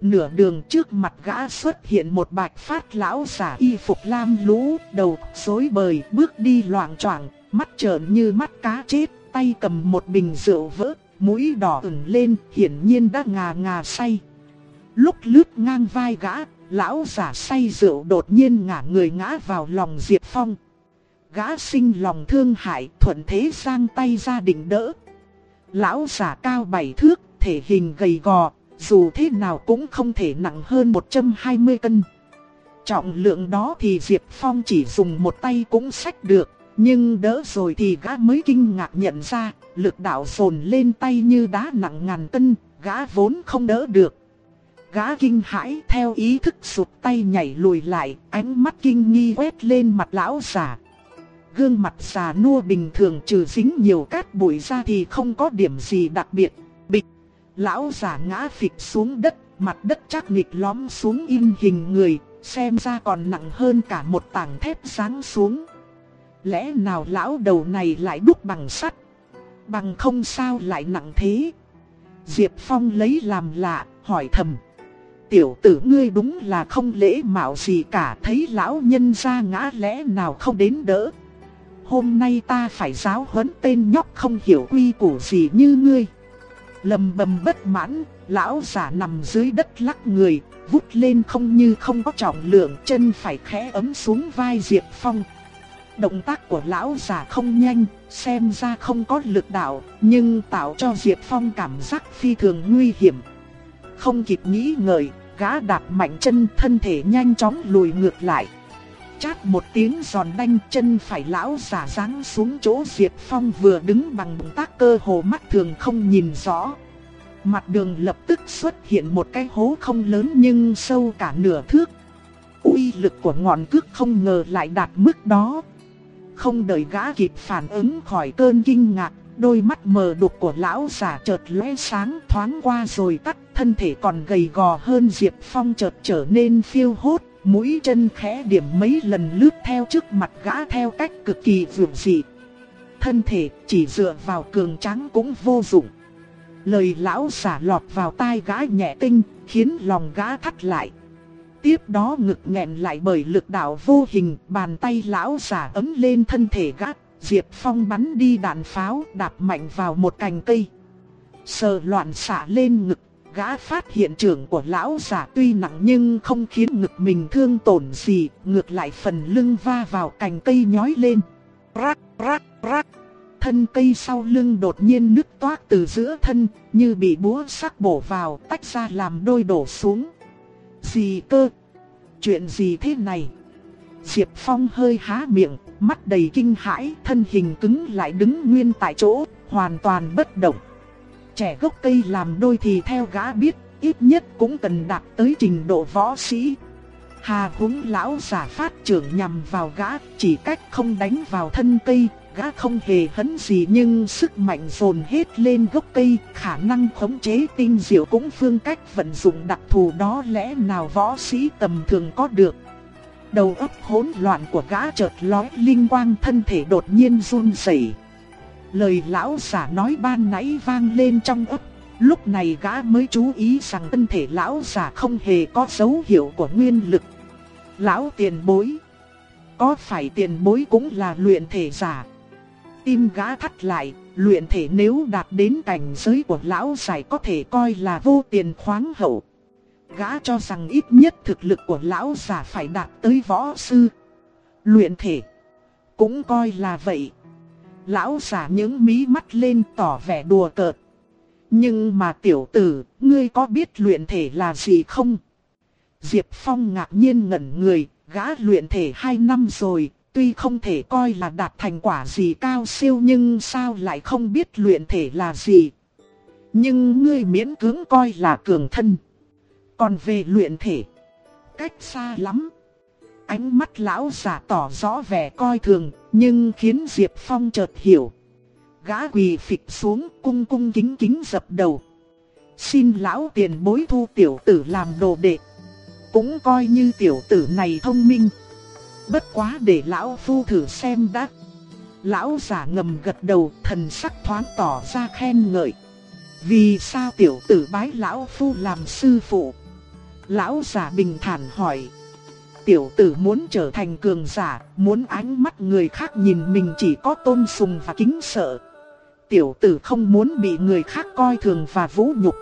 Nửa đường trước mặt gã xuất hiện một bạch phát lão giả y phục lam lũ, đầu rối bời, bước đi loạn choạng, mắt trợn như mắt cá chết, tay cầm một bình rượu vỡ mũi đỏ ửng lên, hiển nhiên đã ngà ngà say. Lúc lướt ngang vai gã, lão giả say rượu đột nhiên ngả người ngã vào lòng Diệp Phong. Gã sinh lòng thương hại, thuận thế sang tay ra định đỡ. Lão giả cao bảy thước, thể hình gầy gò, dù thế nào cũng không thể nặng hơn 120 cân. Trọng lượng đó thì Diệp Phong chỉ dùng một tay cũng xách được, nhưng đỡ rồi thì gã mới kinh ngạc nhận ra, lực đạo phồn lên tay như đá nặng ngàn cân, gã vốn không đỡ được. Gã kinh hãi theo ý thức sụt tay nhảy lùi lại, ánh mắt kinh nghi quét lên mặt lão già. Gương mặt già nua bình thường trừ dính nhiều cát bụi ra thì không có điểm gì đặc biệt. Bịch, lão già ngã phịch xuống đất, mặt đất chắc nghịch lõm xuống in hình người, xem ra còn nặng hơn cả một tảng thép sáng xuống. Lẽ nào lão đầu này lại đúc bằng sắt? Bằng không sao lại nặng thế? Diệp Phong lấy làm lạ, hỏi thầm. Tiểu tử ngươi đúng là không lễ mạo gì cả thấy lão nhân ra ngã lẽ nào không đến đỡ. Hôm nay ta phải giáo huấn tên nhóc không hiểu quy củ gì như ngươi. Lầm bầm bất mãn, lão giả nằm dưới đất lắc người, vút lên không như không có trọng lượng chân phải khẽ ấm xuống vai Diệp Phong. Động tác của lão giả không nhanh, xem ra không có lực đạo, nhưng tạo cho Diệp Phong cảm giác phi thường nguy hiểm. Không kịp nghĩ ngợi, gã đạp mạnh chân thân thể nhanh chóng lùi ngược lại. Chát một tiếng giòn đanh chân phải lão giả giáng xuống chỗ Diệp Phong vừa đứng bằng động tác cơ hồ mắt thường không nhìn rõ. Mặt đường lập tức xuất hiện một cái hố không lớn nhưng sâu cả nửa thước. uy lực của ngọn cước không ngờ lại đạt mức đó. Không đợi gã kịp phản ứng khỏi cơn kinh ngạc, đôi mắt mờ đục của lão giả chợt lóe sáng thoáng qua rồi tắt, thân thể còn gầy gò hơn Diệp Phong chợt trở nên phiêu hốt, mũi chân khẽ điểm mấy lần lướt theo trước mặt gã theo cách cực kỳ vượt dị. Thân thể chỉ dựa vào cường tráng cũng vô dụng. Lời lão giả lọt vào tai gã nhẹ tinh, khiến lòng gã thắt lại. Tiếp đó ngực nghẹn lại bởi lực đạo vô hình, bàn tay lão giả ấm lên thân thể gã, Diệp Phong bắn đi đạn pháo, đạp mạnh vào một cành cây. Sờ loạn xả lên ngực, gã phát hiện trưởng của lão giả tuy nặng nhưng không khiến ngực mình thương tổn gì, ngược lại phần lưng va vào cành cây nhói lên. Rắc, rắc, rắc. Thân cây sau lưng đột nhiên nứt toát từ giữa thân, như bị búa sắc bổ vào, tách ra làm đôi đổ xuống. Gì cơ? Chuyện gì thế này? Diệp Phong hơi há miệng, mắt đầy kinh hãi, thân hình cứng lại đứng nguyên tại chỗ, hoàn toàn bất động. Trẻ gốc cây làm đôi thì theo gã biết, ít nhất cũng cần đạt tới trình độ võ sĩ. Hà húng lão giả phát trưởng nhằm vào gã, chỉ cách không đánh vào thân cây, gã không hề hấn gì nhưng sức mạnh dồn hết lên gốc cây, khả năng khống chế tinh diệu cũng phương cách vận dụng đặc thù đó lẽ nào võ sĩ tầm thường có được. Đầu óc hỗn loạn của gã chợt lóe linh quang thân thể đột nhiên run rẩy. Lời lão giả nói ban nãy vang lên trong ấp lúc này gã mới chú ý rằng thân thể lão giả không hề có dấu hiệu của nguyên lực. Lão tiền bối, có phải tiền bối cũng là luyện thể giả? Tim gã thắt lại, luyện thể nếu đạt đến cảnh giới của lão giải có thể coi là vô tiền khoáng hậu. Gã cho rằng ít nhất thực lực của lão giả phải đạt tới võ sư. Luyện thể, cũng coi là vậy. Lão giả những mí mắt lên tỏ vẻ đùa cợt. Nhưng mà tiểu tử, ngươi có biết luyện thể là gì không? Diệp Phong ngạc nhiên ngẩn người, gã luyện thể 2 năm rồi, tuy không thể coi là đạt thành quả gì cao siêu nhưng sao lại không biết luyện thể là gì. Nhưng ngươi miễn cưỡng coi là cường thân. Còn về luyện thể, cách xa lắm. Ánh mắt lão giả tỏ rõ vẻ coi thường, nhưng khiến Diệp Phong chợt hiểu. Gã quỳ phịch xuống cung cung kính kính dập đầu. Xin lão tiền bối thu tiểu tử làm đồ đệ. Cũng coi như tiểu tử này thông minh. Bất quá để lão phu thử xem đã. Lão giả ngầm gật đầu thần sắc thoáng tỏ ra khen ngợi. Vì sao tiểu tử bái lão phu làm sư phụ? Lão giả bình thản hỏi. Tiểu tử muốn trở thành cường giả, muốn ánh mắt người khác nhìn mình chỉ có tôn sùng và kính sợ. Tiểu tử không muốn bị người khác coi thường và vũ nhục.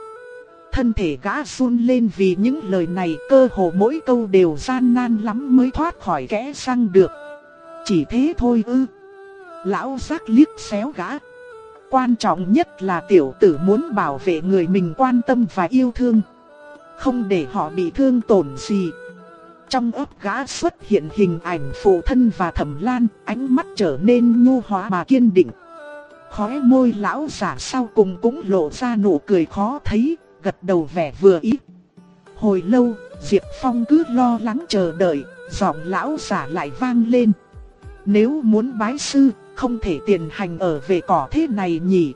Thân thể gã run lên vì những lời này cơ hồ mỗi câu đều gian nan lắm mới thoát khỏi kẽ răng được. Chỉ thế thôi ư. Lão giác liếc xéo gã. Quan trọng nhất là tiểu tử muốn bảo vệ người mình quan tâm và yêu thương. Không để họ bị thương tổn gì. Trong ấp gã xuất hiện hình ảnh phụ thân và thẩm lan, ánh mắt trở nên nhu hóa mà kiên định. Khóe môi lão giả sau cùng cũng lộ ra nụ cười khó thấy, gật đầu vẻ vừa ý. Hồi lâu, Diệp Phong cứ lo lắng chờ đợi, giọng lão giả lại vang lên. Nếu muốn bái sư, không thể tiền hành ở về cỏ thế này nhỉ.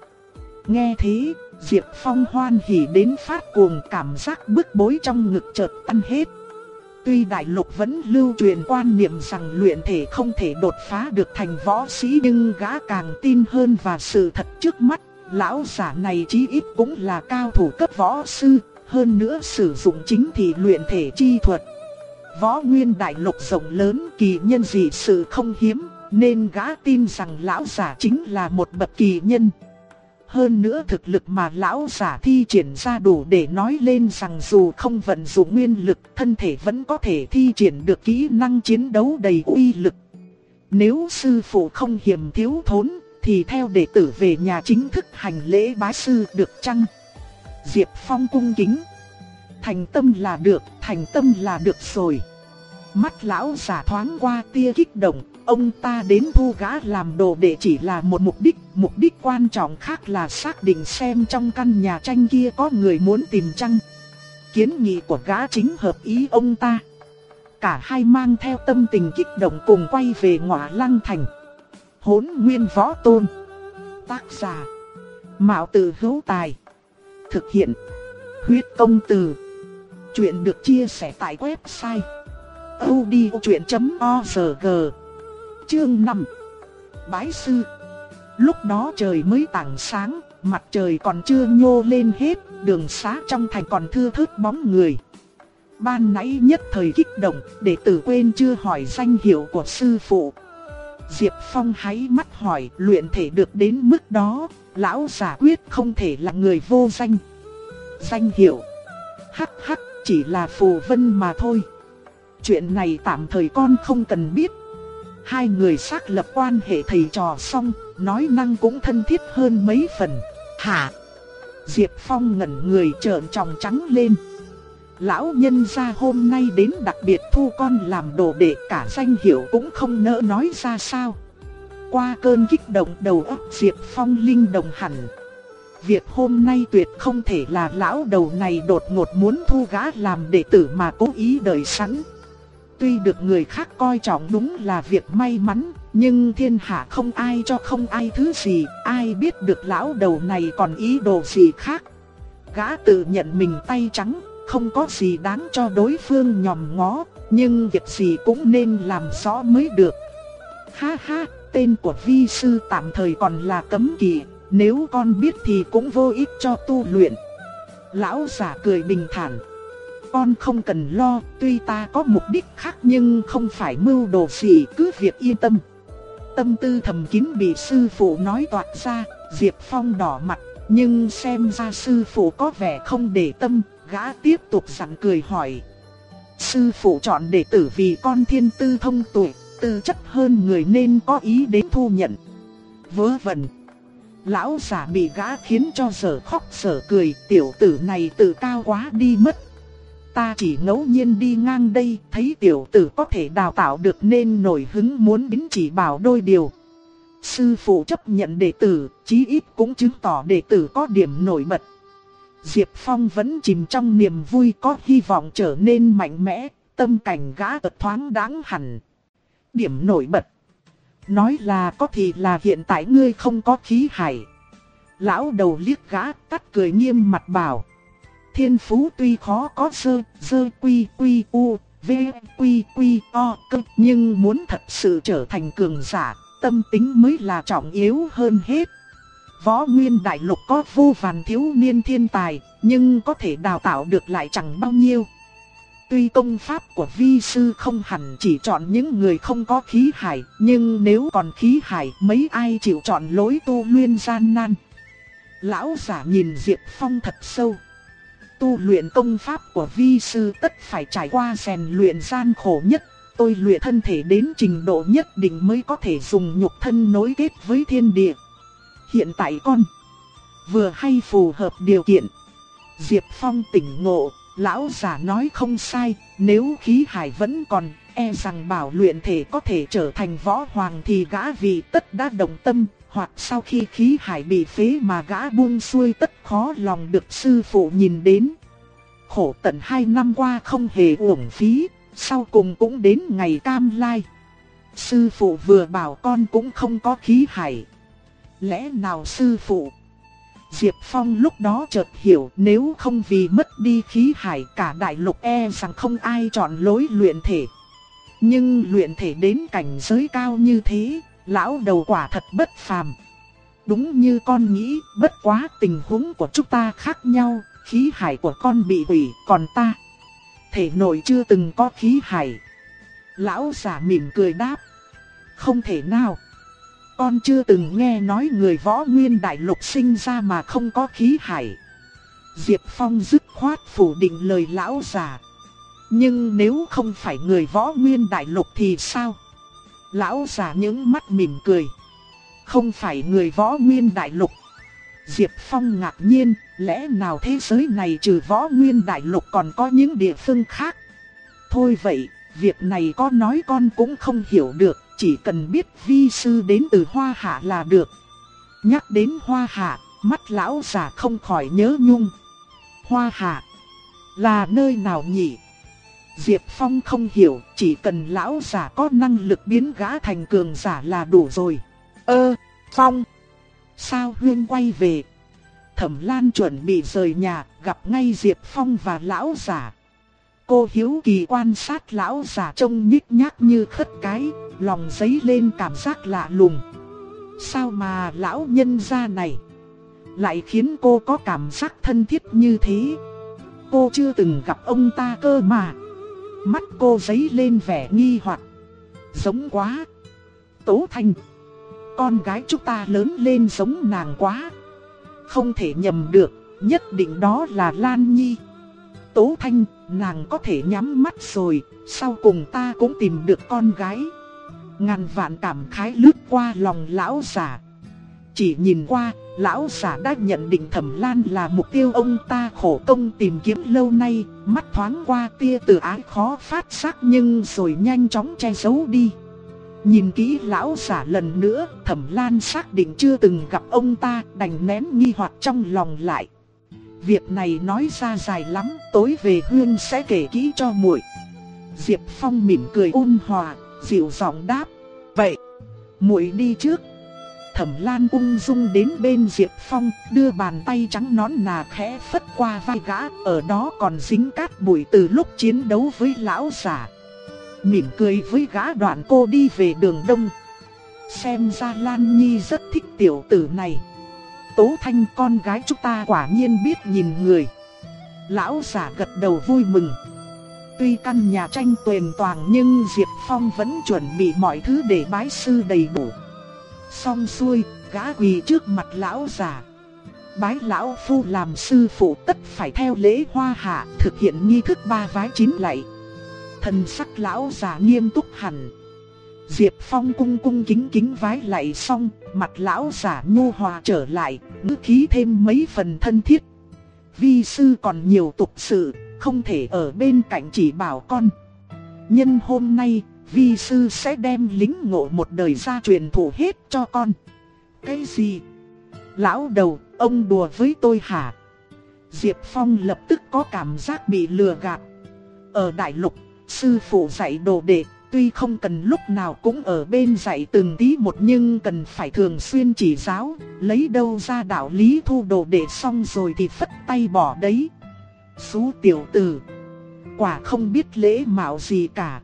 Nghe thế, Diệp Phong hoan hỉ đến phát cuồng cảm giác bức bối trong ngực chợt tan hết. Tuy đại lục vẫn lưu truyền quan niệm rằng luyện thể không thể đột phá được thành võ sĩ nhưng gã càng tin hơn vào sự thật trước mắt. Lão giả này chí ít cũng là cao thủ cấp võ sư, hơn nữa sử dụng chính thì luyện thể chi thuật. Võ nguyên đại lục rộng lớn kỳ nhân dị sự không hiếm, nên gã tin rằng lão giả chính là một bậc kỳ nhân. Hơn nữa thực lực mà lão giả thi triển ra đủ để nói lên rằng dù không vận dụng nguyên lực, thân thể vẫn có thể thi triển được kỹ năng chiến đấu đầy uy lực. Nếu sư phụ không hiểm thiếu thốn, thì theo đệ tử về nhà chính thức hành lễ bái sư được chăng? Diệp Phong cung kính. Thành tâm là được, thành tâm là được rồi. Mắt lão giả thoáng qua tia kích động, ông ta đến thu gã làm đồ để chỉ là một mục đích, mục đích quan trọng khác là xác định xem trong căn nhà tranh kia có người muốn tìm chăng. Kiến nghị của gã chính hợp ý ông ta. Cả hai mang theo tâm tình kích động cùng quay về ngọa lăng thành. Hốn nguyên võ tôn. Tác giả. Mạo tử hữu tài. Thực hiện. Huyết công từ. Chuyện được chia sẻ tại website audiochuyện.org Chương 5 Bái sư Lúc đó trời mới tảng sáng, mặt trời còn chưa nhô lên hết, đường xá trong thành còn thưa thớt bóng người. Ban nãy nhất thời kích động, đệ tử quên chưa hỏi danh hiệu của sư phụ. Diệp Phong háy mắt hỏi luyện thể được đến mức đó, lão giả quyết không thể là người vô danh. Danh hiệu Hắc hắc chỉ là phù vân mà thôi. Chuyện này tạm thời con không cần biết. Hai người xác lập quan hệ thầy trò xong, nói năng cũng thân thiết hơn mấy phần. Hả? Diệp Phong ngẩn người trợn tròng trắng lên. Lão nhân gia hôm nay đến đặc biệt thu con làm đồ đệ cả danh hiệu cũng không nỡ nói ra sao. Qua cơn kích động đầu óc Diệp Phong linh đồng hẳn. Việc hôm nay tuyệt không thể là lão đầu này đột ngột muốn thu gã làm đệ tử mà cố ý đợi sẵn. Tuy được người khác coi trọng đúng là việc may mắn, nhưng thiên hạ không ai cho không ai thứ gì, ai biết được lão đầu này còn ý đồ gì khác. Gã tự nhận mình tay trắng, không có gì đáng cho đối phương nhòm ngó, nhưng việc gì cũng nên làm rõ mới được. Ha ha, tên của vi sư tạm thời còn là cấm kỵ, nếu con biết thì cũng vô ích cho tu luyện. Lão giả cười bình thản con không cần lo, tuy ta có mục đích khác nhưng không phải mưu đồ gì, cứ việc yên tâm. Tâm tư thầm kín bị sư phụ nói toạc ra, Diệp Phong đỏ mặt, nhưng xem ra sư phụ có vẻ không để tâm, gã tiếp tục sẵn cười hỏi. Sư phụ chọn đệ tử vì con thiên tư thông tuệ, tư chất hơn người nên có ý đến thu nhận. Vớ vẩn. Lão giả bị gã khiến cho sở khóc sở cười, tiểu tử này tự cao quá đi mất. Ta chỉ ngẫu nhiên đi ngang đây, thấy tiểu tử có thể đào tạo được nên nổi hứng muốn đính chỉ bảo đôi điều. Sư phụ chấp nhận đệ tử, chí ít cũng chứng tỏ đệ tử có điểm nổi bật. Diệp Phong vẫn chìm trong niềm vui có hy vọng trở nên mạnh mẽ, tâm cảnh gã tật thoáng đáng hẳn. Điểm nổi bật. Nói là có thì là hiện tại ngươi không có khí hải. Lão đầu liếc gã, tắt cười nghiêm mặt bảo. Thiên phú tuy khó có sơ, sơ quy quy u, v quy quy o cơ, nhưng muốn thật sự trở thành cường giả, tâm tính mới là trọng yếu hơn hết. Võ Nguyên Đại Lục có vô vàn thiếu niên thiên tài, nhưng có thể đào tạo được lại chẳng bao nhiêu. Tuy công pháp của vi sư không hẳn chỉ chọn những người không có khí hải, nhưng nếu còn khí hải mấy ai chịu chọn lối tu luyện gian nan. Lão giả nhìn Diệp Phong thật sâu tu luyện công pháp của vi sư tất phải trải qua rèn luyện gian khổ nhất. Tôi luyện thân thể đến trình độ nhất định mới có thể dùng nhục thân nối kết với thiên địa. Hiện tại con vừa hay phù hợp điều kiện. Diệp Phong tỉnh ngộ, lão giả nói không sai, nếu khí hải vẫn còn, e rằng bảo luyện thể có thể trở thành võ hoàng thì gã vì tất đã đồng tâm, hoặc sau khi khí hải bị phế mà gã buông xuôi tất khó lòng được sư phụ nhìn đến. Khổ tận hai năm qua không hề uổng phí, sau cùng cũng đến ngày cam lai. Sư phụ vừa bảo con cũng không có khí hải. Lẽ nào sư phụ? Diệp Phong lúc đó chợt hiểu nếu không vì mất đi khí hải cả đại lục e rằng không ai chọn lối luyện thể. Nhưng luyện thể đến cảnh giới cao như thế, lão đầu quả thật bất phàm. Đúng như con nghĩ, bất quá tình huống của chúng ta khác nhau, khí hải của con bị hủy, còn ta, thể nội chưa từng có khí hải. Lão giả mỉm cười đáp, không thể nào. Con chưa từng nghe nói người võ nguyên đại lục sinh ra mà không có khí hải. Diệp Phong dứt khoát phủ định lời lão già. Nhưng nếu không phải người võ nguyên đại lục thì sao? Lão già những mắt mỉm cười. Không phải người võ nguyên đại lục. Diệp Phong ngạc nhiên, lẽ nào thế giới này trừ võ nguyên đại lục còn có những địa phương khác? Thôi vậy, việc này có nói con cũng không hiểu được, chỉ cần biết vi sư đến từ Hoa Hạ là được. Nhắc đến Hoa Hạ, mắt lão già không khỏi nhớ nhung. Hoa Hạ là nơi nào nhỉ? Diệp Phong không hiểu, chỉ cần lão giả có năng lực biến gã thành cường giả là đủ rồi. Ơ, Phong, sao Huyên quay về? Thẩm Lan chuẩn bị rời nhà, gặp ngay Diệp Phong và lão giả. Cô hiếu kỳ quan sát lão giả trông nhích nhác như khất cái, lòng giấy lên cảm giác lạ lùng. Sao mà lão nhân gia này lại khiến cô có cảm giác thân thiết như thế? Cô chưa từng gặp ông ta cơ mà. Mắt cô giấy lên vẻ nghi hoặc. Giống quá. Tố Thanh. Con gái chúng ta lớn lên giống nàng quá. Không thể nhầm được, nhất định đó là Lan Nhi. Tố Thanh, nàng có thể nhắm mắt rồi, sau cùng ta cũng tìm được con gái. Ngàn vạn cảm khái lướt qua lòng lão giả. Chỉ nhìn qua, lão giả đã nhận định Thẩm Lan là mục tiêu ông ta khổ công tìm kiếm lâu nay, mắt thoáng qua tia từ ái khó phát giác nhưng rồi nhanh chóng che giấu đi. Nhìn kỹ lão giả lần nữa, Thẩm Lan xác định chưa từng gặp ông ta, đành nén nghi hoặc trong lòng lại. Việc này nói ra dài lắm, tối về Hương sẽ kể kỹ cho muội. Diệp Phong mỉm cười ôn hòa, dịu giọng đáp, "Vậy, muội đi trước." Thẩm Lan ung dung đến bên Diệp Phong, đưa bàn tay trắng nón nà khẽ phất qua vai gã, ở đó còn dính cát bụi từ lúc chiến đấu với lão giả. Mỉm cười với gã đoạn cô đi về đường đông. Xem ra Lan Nhi rất thích tiểu tử này. Tố Thanh con gái chúng ta quả nhiên biết nhìn người. Lão giả gật đầu vui mừng. Tuy căn nhà tranh tuyền toàn nhưng Diệp Phong vẫn chuẩn bị mọi thứ để bái sư đầy đủ. Xong xuôi, gã quỳ trước mặt lão già. Bái lão phu làm sư phụ tất phải theo lễ hoa hạ thực hiện nghi thức ba vái chín lạy. Thần sắc lão già nghiêm túc hẳn. Diệp Phong cung cung kính kính vái lạy xong, mặt lão giả nhu hòa trở lại, ngữ khí thêm mấy phần thân thiết. Vi sư còn nhiều tục sự, không thể ở bên cạnh chỉ bảo con. Nhân hôm nay, vi sư sẽ đem lính ngộ một đời gia truyền thủ hết cho con. Cái gì? Lão đầu, ông đùa với tôi hả? Diệp Phong lập tức có cảm giác bị lừa gạt. Ở đại lục, sư phụ dạy đồ đệ, tuy không cần lúc nào cũng ở bên dạy từng tí một nhưng cần phải thường xuyên chỉ giáo, lấy đâu ra đạo lý thu đồ đệ xong rồi thì phất tay bỏ đấy. Xú tiểu tử, quả không biết lễ mạo gì cả.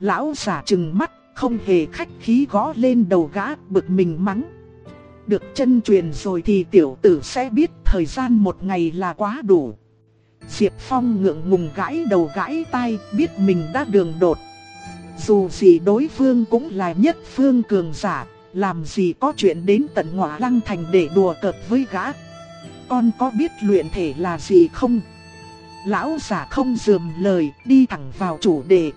Lão giả trừng mắt, không hề khách khí gõ lên đầu gã, bực mình mắng. Được chân truyền rồi thì tiểu tử sẽ biết thời gian một ngày là quá đủ. Diệp Phong ngượng ngùng gãi đầu gãi tai, biết mình đã đường đột. Dù gì đối phương cũng là nhất phương cường giả, làm gì có chuyện đến tận ngọa lăng thành để đùa cợt với gã. Con có biết luyện thể là gì không? Lão giả không dườm lời, đi thẳng vào chủ đề,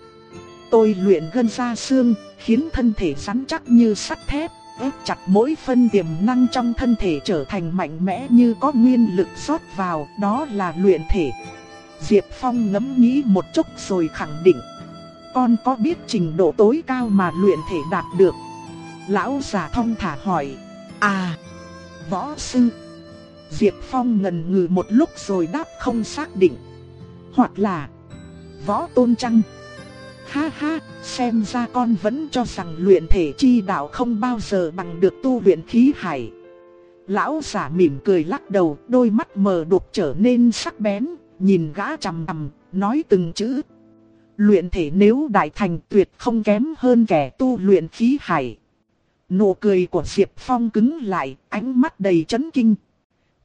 Tôi luyện gân ra xương, khiến thân thể rắn chắc như sắt thép, ép chặt mỗi phân tiềm năng trong thân thể trở thành mạnh mẽ như có nguyên lực rót vào, đó là luyện thể. Diệp Phong ngẫm nghĩ một chút rồi khẳng định. Con có biết trình độ tối cao mà luyện thể đạt được? Lão già thong thả hỏi. À, võ sư. Diệp Phong ngần ngừ một lúc rồi đáp không xác định. Hoặc là võ tôn trăng. Ha ha, xem ra con vẫn cho rằng luyện thể chi đạo không bao giờ bằng được tu luyện khí hải. Lão giả mỉm cười lắc đầu, đôi mắt mờ đục trở nên sắc bén, nhìn gã chằm chằm, nói từng chữ. Luyện thể nếu đại thành tuyệt không kém hơn kẻ tu luyện khí hải. Nụ cười của Diệp Phong cứng lại, ánh mắt đầy chấn kinh.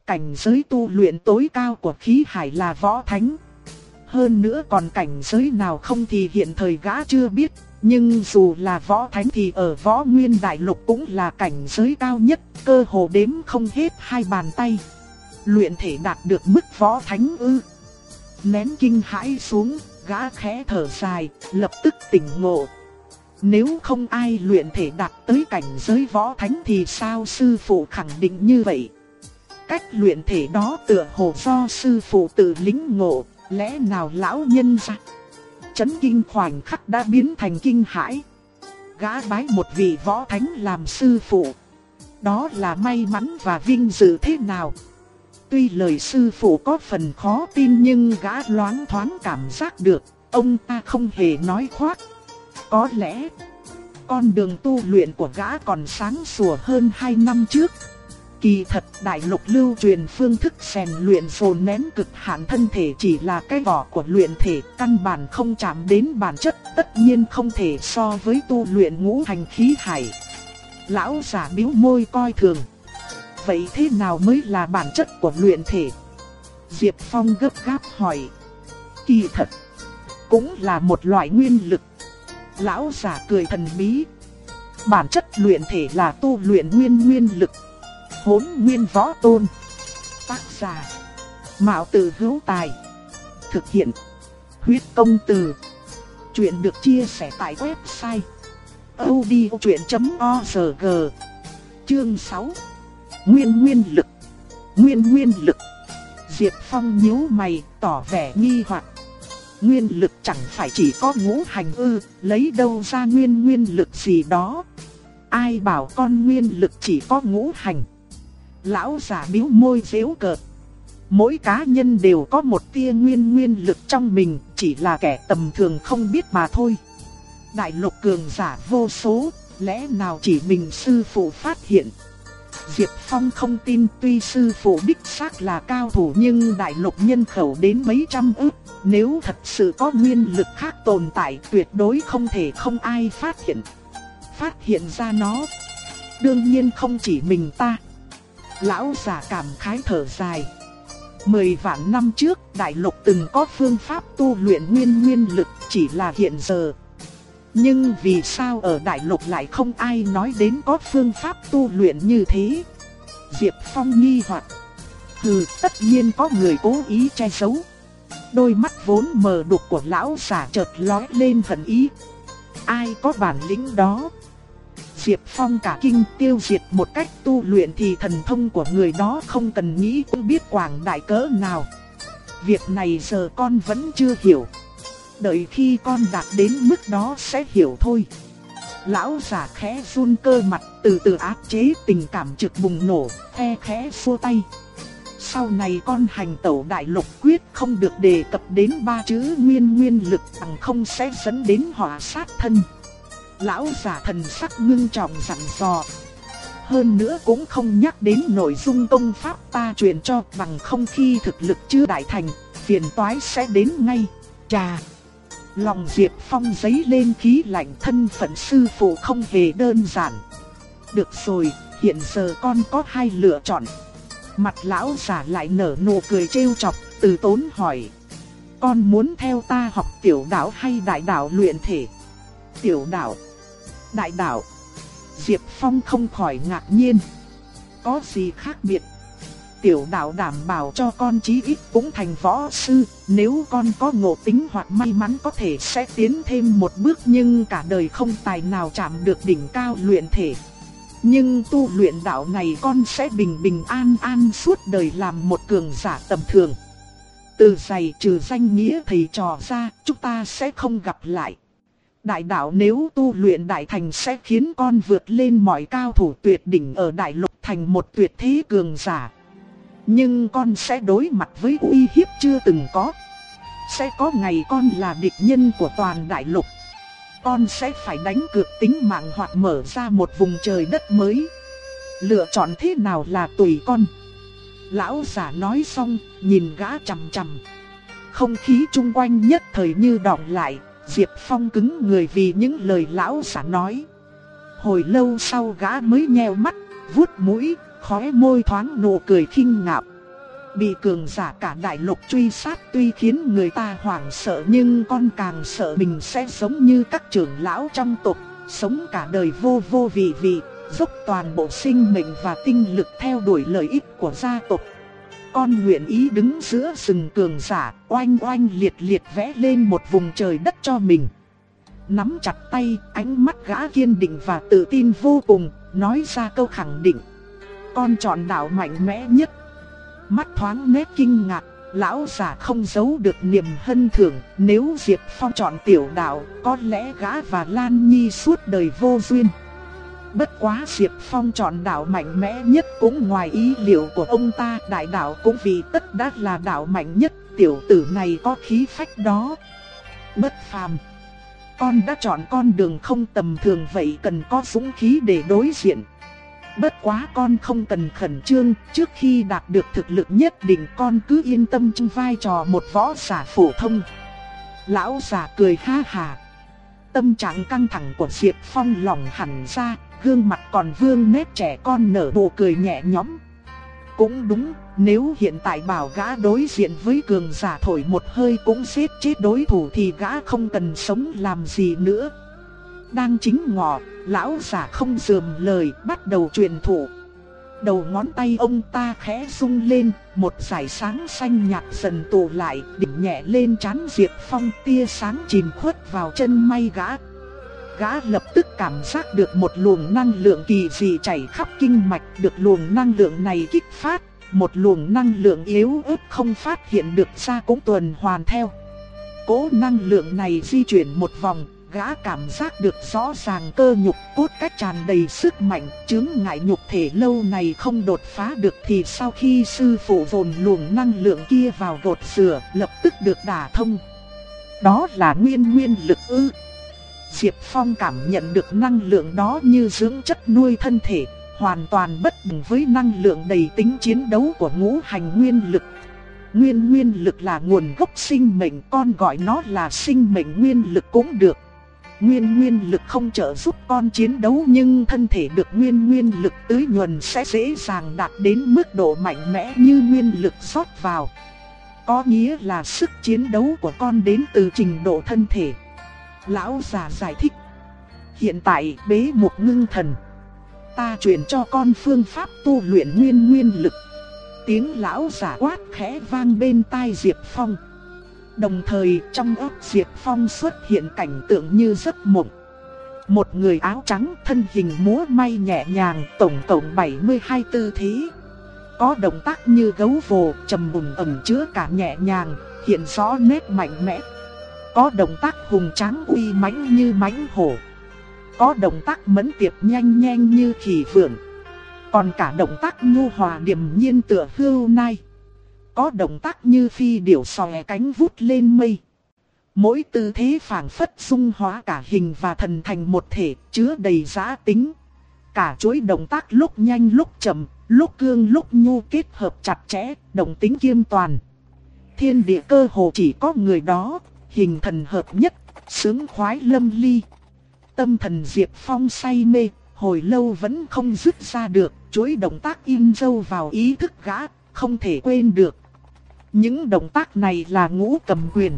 Cảnh giới tu luyện tối cao của khí hải là võ thánh. Hơn nữa còn cảnh giới nào không thì hiện thời gã chưa biết. Nhưng dù là võ thánh thì ở võ nguyên đại lục cũng là cảnh giới cao nhất, cơ hồ đếm không hết hai bàn tay. Luyện thể đạt được mức võ thánh ư. Nén kinh hãi xuống, gã khẽ thở dài, lập tức tỉnh ngộ. Nếu không ai luyện thể đạt tới cảnh giới võ thánh thì sao sư phụ khẳng định như vậy? Cách luyện thể đó tựa hồ do sư phụ tự lính ngộ, lẽ nào lão nhân ra? Chấn kinh khoảnh khắc đã biến thành kinh hãi. Gã bái một vị võ thánh làm sư phụ. Đó là may mắn và vinh dự thế nào? Tuy lời sư phụ có phần khó tin nhưng gã loáng thoáng cảm giác được, ông ta không hề nói khoác. Có lẽ, con đường tu luyện của gã còn sáng sủa hơn 2 năm trước. Kỳ thật đại lục lưu truyền phương thức rèn luyện phồn nén cực hạn thân thể chỉ là cái vỏ của luyện thể, căn bản không chạm đến bản chất, tất nhiên không thể so với tu luyện ngũ hành khí hải. Lão giả biếu môi coi thường. Vậy thế nào mới là bản chất của luyện thể? Diệp Phong gấp gáp hỏi. Kỳ thật, cũng là một loại nguyên lực. Lão giả cười thần bí. Bản chất luyện thể là tu luyện nguyên nguyên lực. Hốn nguyên võ tôn. Tác giả. Mạo tử hữu tài. Thực hiện. Huyết công từ. Chuyện được chia sẻ tại website. odchuyện.org Chương 6 Nguyên nguyên lực Nguyên nguyên lực Diệp Phong nhíu mày, tỏ vẻ nghi hoặc Nguyên lực chẳng phải chỉ có ngũ hành ư, Lấy đâu ra nguyên nguyên lực gì đó Ai bảo con nguyên lực chỉ có ngũ hành Lão giả miếu môi dễu cợt Mỗi cá nhân đều có một tia nguyên nguyên lực trong mình, Chỉ là kẻ tầm thường không biết mà thôi Đại lục cường giả vô số, Lẽ nào chỉ mình sư phụ phát hiện Diệp Phong không tin, tuy sư phụ đích xác là cao thủ nhưng đại lục nhân khẩu đến mấy trăm ức. Nếu thật sự có nguyên lực khác tồn tại, tuyệt đối không thể không ai phát hiện. Phát hiện ra nó. Đương nhiên không chỉ mình ta. Lão già cảm khái thở dài. Mười vạn năm trước đại lục từng có phương pháp tu luyện nguyên nguyên lực chỉ là hiện giờ nhưng vì sao ở đại lục lại không ai nói đến có phương pháp tu luyện như thế? Diệp Phong nghi hoặc. Hừ, tất nhiên có người cố ý che giấu. Đôi mắt vốn mờ đục của lão giả chợt lóe lên hận ý. Ai có bản lĩnh đó? Diệp Phong cả kinh tiêu diệt một cách tu luyện thì thần thông của người đó không cần nghĩ cũng biết quảng đại cỡ nào. Việc này giờ con vẫn chưa hiểu đợi khi con đạt đến mức đó sẽ hiểu thôi. Lão giả khẽ run cơ mặt, từ từ áp chế tình cảm trực bùng nổ, khe khẽ xua tay. Sau này con hành tẩu đại lục quyết không được đề cập đến ba chữ nguyên nguyên lực bằng không sẽ dẫn đến họa sát thân. Lão giả thần sắc ngưng trọng dặn dò. Hơn nữa cũng không nhắc đến nội dung công pháp ta truyền cho bằng không khi thực lực chưa đại thành, phiền toái sẽ đến ngay. Chà! Lòng Diệp Phong giấy lên khí lạnh thân phận sư phụ không hề đơn giản. Được rồi, hiện giờ con có hai lựa chọn. Mặt lão giả lại nở nụ cười trêu chọc, từ tốn hỏi. Con muốn theo ta học tiểu đạo hay đại đạo luyện thể? Tiểu đạo, đại đạo. Diệp Phong không khỏi ngạc nhiên. Có gì khác biệt? tiểu đạo đảm bảo cho con chí ít cũng thành võ sư, nếu con có ngộ tính hoặc may mắn có thể sẽ tiến thêm một bước nhưng cả đời không tài nào chạm được đỉnh cao luyện thể. Nhưng tu luyện đạo này con sẽ bình bình an an suốt đời làm một cường giả tầm thường. Từ giày trừ danh nghĩa thầy trò ra, chúng ta sẽ không gặp lại. Đại đạo nếu tu luyện đại thành sẽ khiến con vượt lên mọi cao thủ tuyệt đỉnh ở đại lục thành một tuyệt thế cường giả. Nhưng con sẽ đối mặt với uy hiếp chưa từng có. Sẽ có ngày con là địch nhân của toàn đại lục. Con sẽ phải đánh cược tính mạng hoặc mở ra một vùng trời đất mới. Lựa chọn thế nào là tùy con. Lão giả nói xong, nhìn gã chằm chằm. Không khí chung quanh nhất thời như đọng lại, Diệp Phong cứng người vì những lời lão giả nói. Hồi lâu sau gã mới nheo mắt, vuốt mũi, khóe môi thoáng nụ cười khinh ngạo. Bị cường giả cả đại lục truy sát tuy khiến người ta hoảng sợ nhưng con càng sợ mình sẽ giống như các trưởng lão trong tộc, sống cả đời vô vô vị vị, dốc toàn bộ sinh mệnh và tinh lực theo đuổi lợi ích của gia tộc. Con nguyện ý đứng giữa rừng cường giả, oanh oanh liệt liệt vẽ lên một vùng trời đất cho mình. Nắm chặt tay, ánh mắt gã kiên định và tự tin vô cùng, nói ra câu khẳng định. Con chọn đạo mạnh mẽ nhất. Mắt thoáng nét kinh ngạc, lão già không giấu được niềm hân thưởng. Nếu Diệp Phong chọn tiểu đạo, có lẽ gã và Lan Nhi suốt đời vô duyên. Bất quá Diệp Phong chọn đạo mạnh mẽ nhất cũng ngoài ý liệu của ông ta, đại đạo cũng vì tất đã là đạo mạnh nhất, tiểu tử này có khí phách đó. Bất phàm. Con đã chọn con đường không tầm thường vậy cần có dũng khí để đối diện. Bất quá con không cần khẩn trương, trước khi đạt được thực lực nhất định con cứ yên tâm trong vai trò một võ giả phổ thông. Lão già cười ha hà. Tâm trạng căng thẳng của Diệp Phong lỏng hẳn ra, gương mặt còn vương nét trẻ con nở nụ cười nhẹ nhõm. Cũng đúng, nếu hiện tại bảo gã đối diện với cường giả thổi một hơi cũng xếp chết đối thủ thì gã không cần sống làm gì nữa. Đang chính ngọ, lão giả không dườm lời bắt đầu truyền thủ. Đầu ngón tay ông ta khẽ rung lên, một dải sáng xanh nhạt dần tụ lại, đỉnh nhẹ lên chán Diệp Phong tia sáng chìm khuất vào chân may gã. Gã lập tức cảm giác được một luồng năng lượng kỳ dị chảy khắp kinh mạch, được luồng năng lượng này kích phát, một luồng năng lượng yếu ớt không phát hiện được ra cũng tuần hoàn theo. Cố năng lượng này di chuyển một vòng, gã cảm giác được rõ ràng cơ nhục cốt cách tràn đầy sức mạnh, chứng ngại nhục thể lâu này không đột phá được thì sau khi sư phụ dồn luồng năng lượng kia vào gột sửa, lập tức được đả thông. Đó là nguyên nguyên lực ư. Diệp Phong cảm nhận được năng lượng đó như dưỡng chất nuôi thân thể, hoàn toàn bất đồng với năng lượng đầy tính chiến đấu của ngũ hành nguyên lực. Nguyên nguyên lực là nguồn gốc sinh mệnh, con gọi nó là sinh mệnh nguyên lực cũng được. Nguyên nguyên lực không trợ giúp con chiến đấu nhưng thân thể được nguyên nguyên lực tưới nhuần sẽ dễ dàng đạt đến mức độ mạnh mẽ như nguyên lực rót vào. Có nghĩa là sức chiến đấu của con đến từ trình độ thân thể. Lão già giải thích. Hiện tại bế một ngưng thần. Ta truyền cho con phương pháp tu luyện nguyên nguyên lực. Tiếng lão giả quát khẽ vang bên tai Diệp Phong. Đồng thời trong óc Diệp Phong xuất hiện cảnh tượng như giấc mộng. Một người áo trắng thân hình múa may nhẹ nhàng tổng cộng 72 tư thế. Có động tác như gấu vồ trầm bùng ẩm chứa cả nhẹ nhàng, hiện rõ nét mạnh mẽ. Có động tác hùng tráng uy mãnh như mãnh hổ. Có động tác mẫn tiệp nhanh nhanh như khỉ vượn. Còn cả động tác nhu hòa điềm nhiên tựa hưu nai. Có động tác như phi điểu xòe cánh vút lên mây. Mỗi tư thế phản phất dung hóa cả hình và thần thành một thể, chứa đầy giá tính. Cả chuỗi động tác lúc nhanh lúc chậm, lúc cương lúc nhu kết hợp chặt chẽ, đồng tính kiêm toàn. Thiên địa cơ hồ chỉ có người đó, hình thần hợp nhất, sướng khoái lâm ly. Tâm thần Diệp Phong say mê, hồi lâu vẫn không dứt ra được, chuỗi động tác in dâu vào ý thức gã, không thể quên được. Những động tác này là ngũ cầm quyền.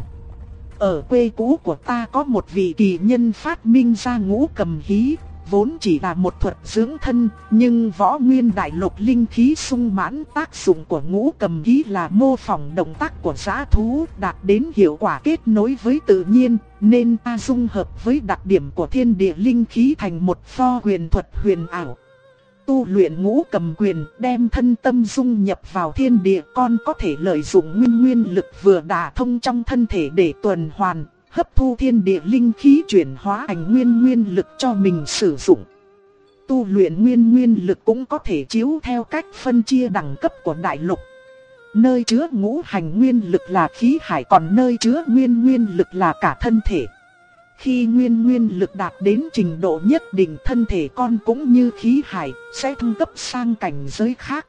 Ở quê cũ của ta có một vị kỳ nhân phát minh ra ngũ cầm hí, vốn chỉ là một thuật dưỡng thân, nhưng võ nguyên đại lục linh khí sung mãn tác dụng của ngũ cầm khí là mô phỏng động tác của giã thú đạt đến hiệu quả kết nối với tự nhiên, nên ta dung hợp với đặc điểm của thiên địa linh khí thành một pho huyền thuật huyền ảo. Tu luyện ngũ cầm quyền, đem thân tâm dung nhập vào thiên địa, con có thể lợi dụng nguyên nguyên lực vừa đả thông trong thân thể để tuần hoàn, hấp thu thiên địa linh khí chuyển hóa thành nguyên nguyên lực cho mình sử dụng. Tu luyện nguyên nguyên lực cũng có thể chiếu theo cách phân chia đẳng cấp của đại lục. Nơi chứa ngũ hành nguyên lực là khí hải còn nơi chứa nguyên nguyên lực là cả thân thể. Khi nguyên nguyên lực đạt đến trình độ nhất định thân thể con cũng như khí hải sẽ thăng cấp sang cảnh giới khác.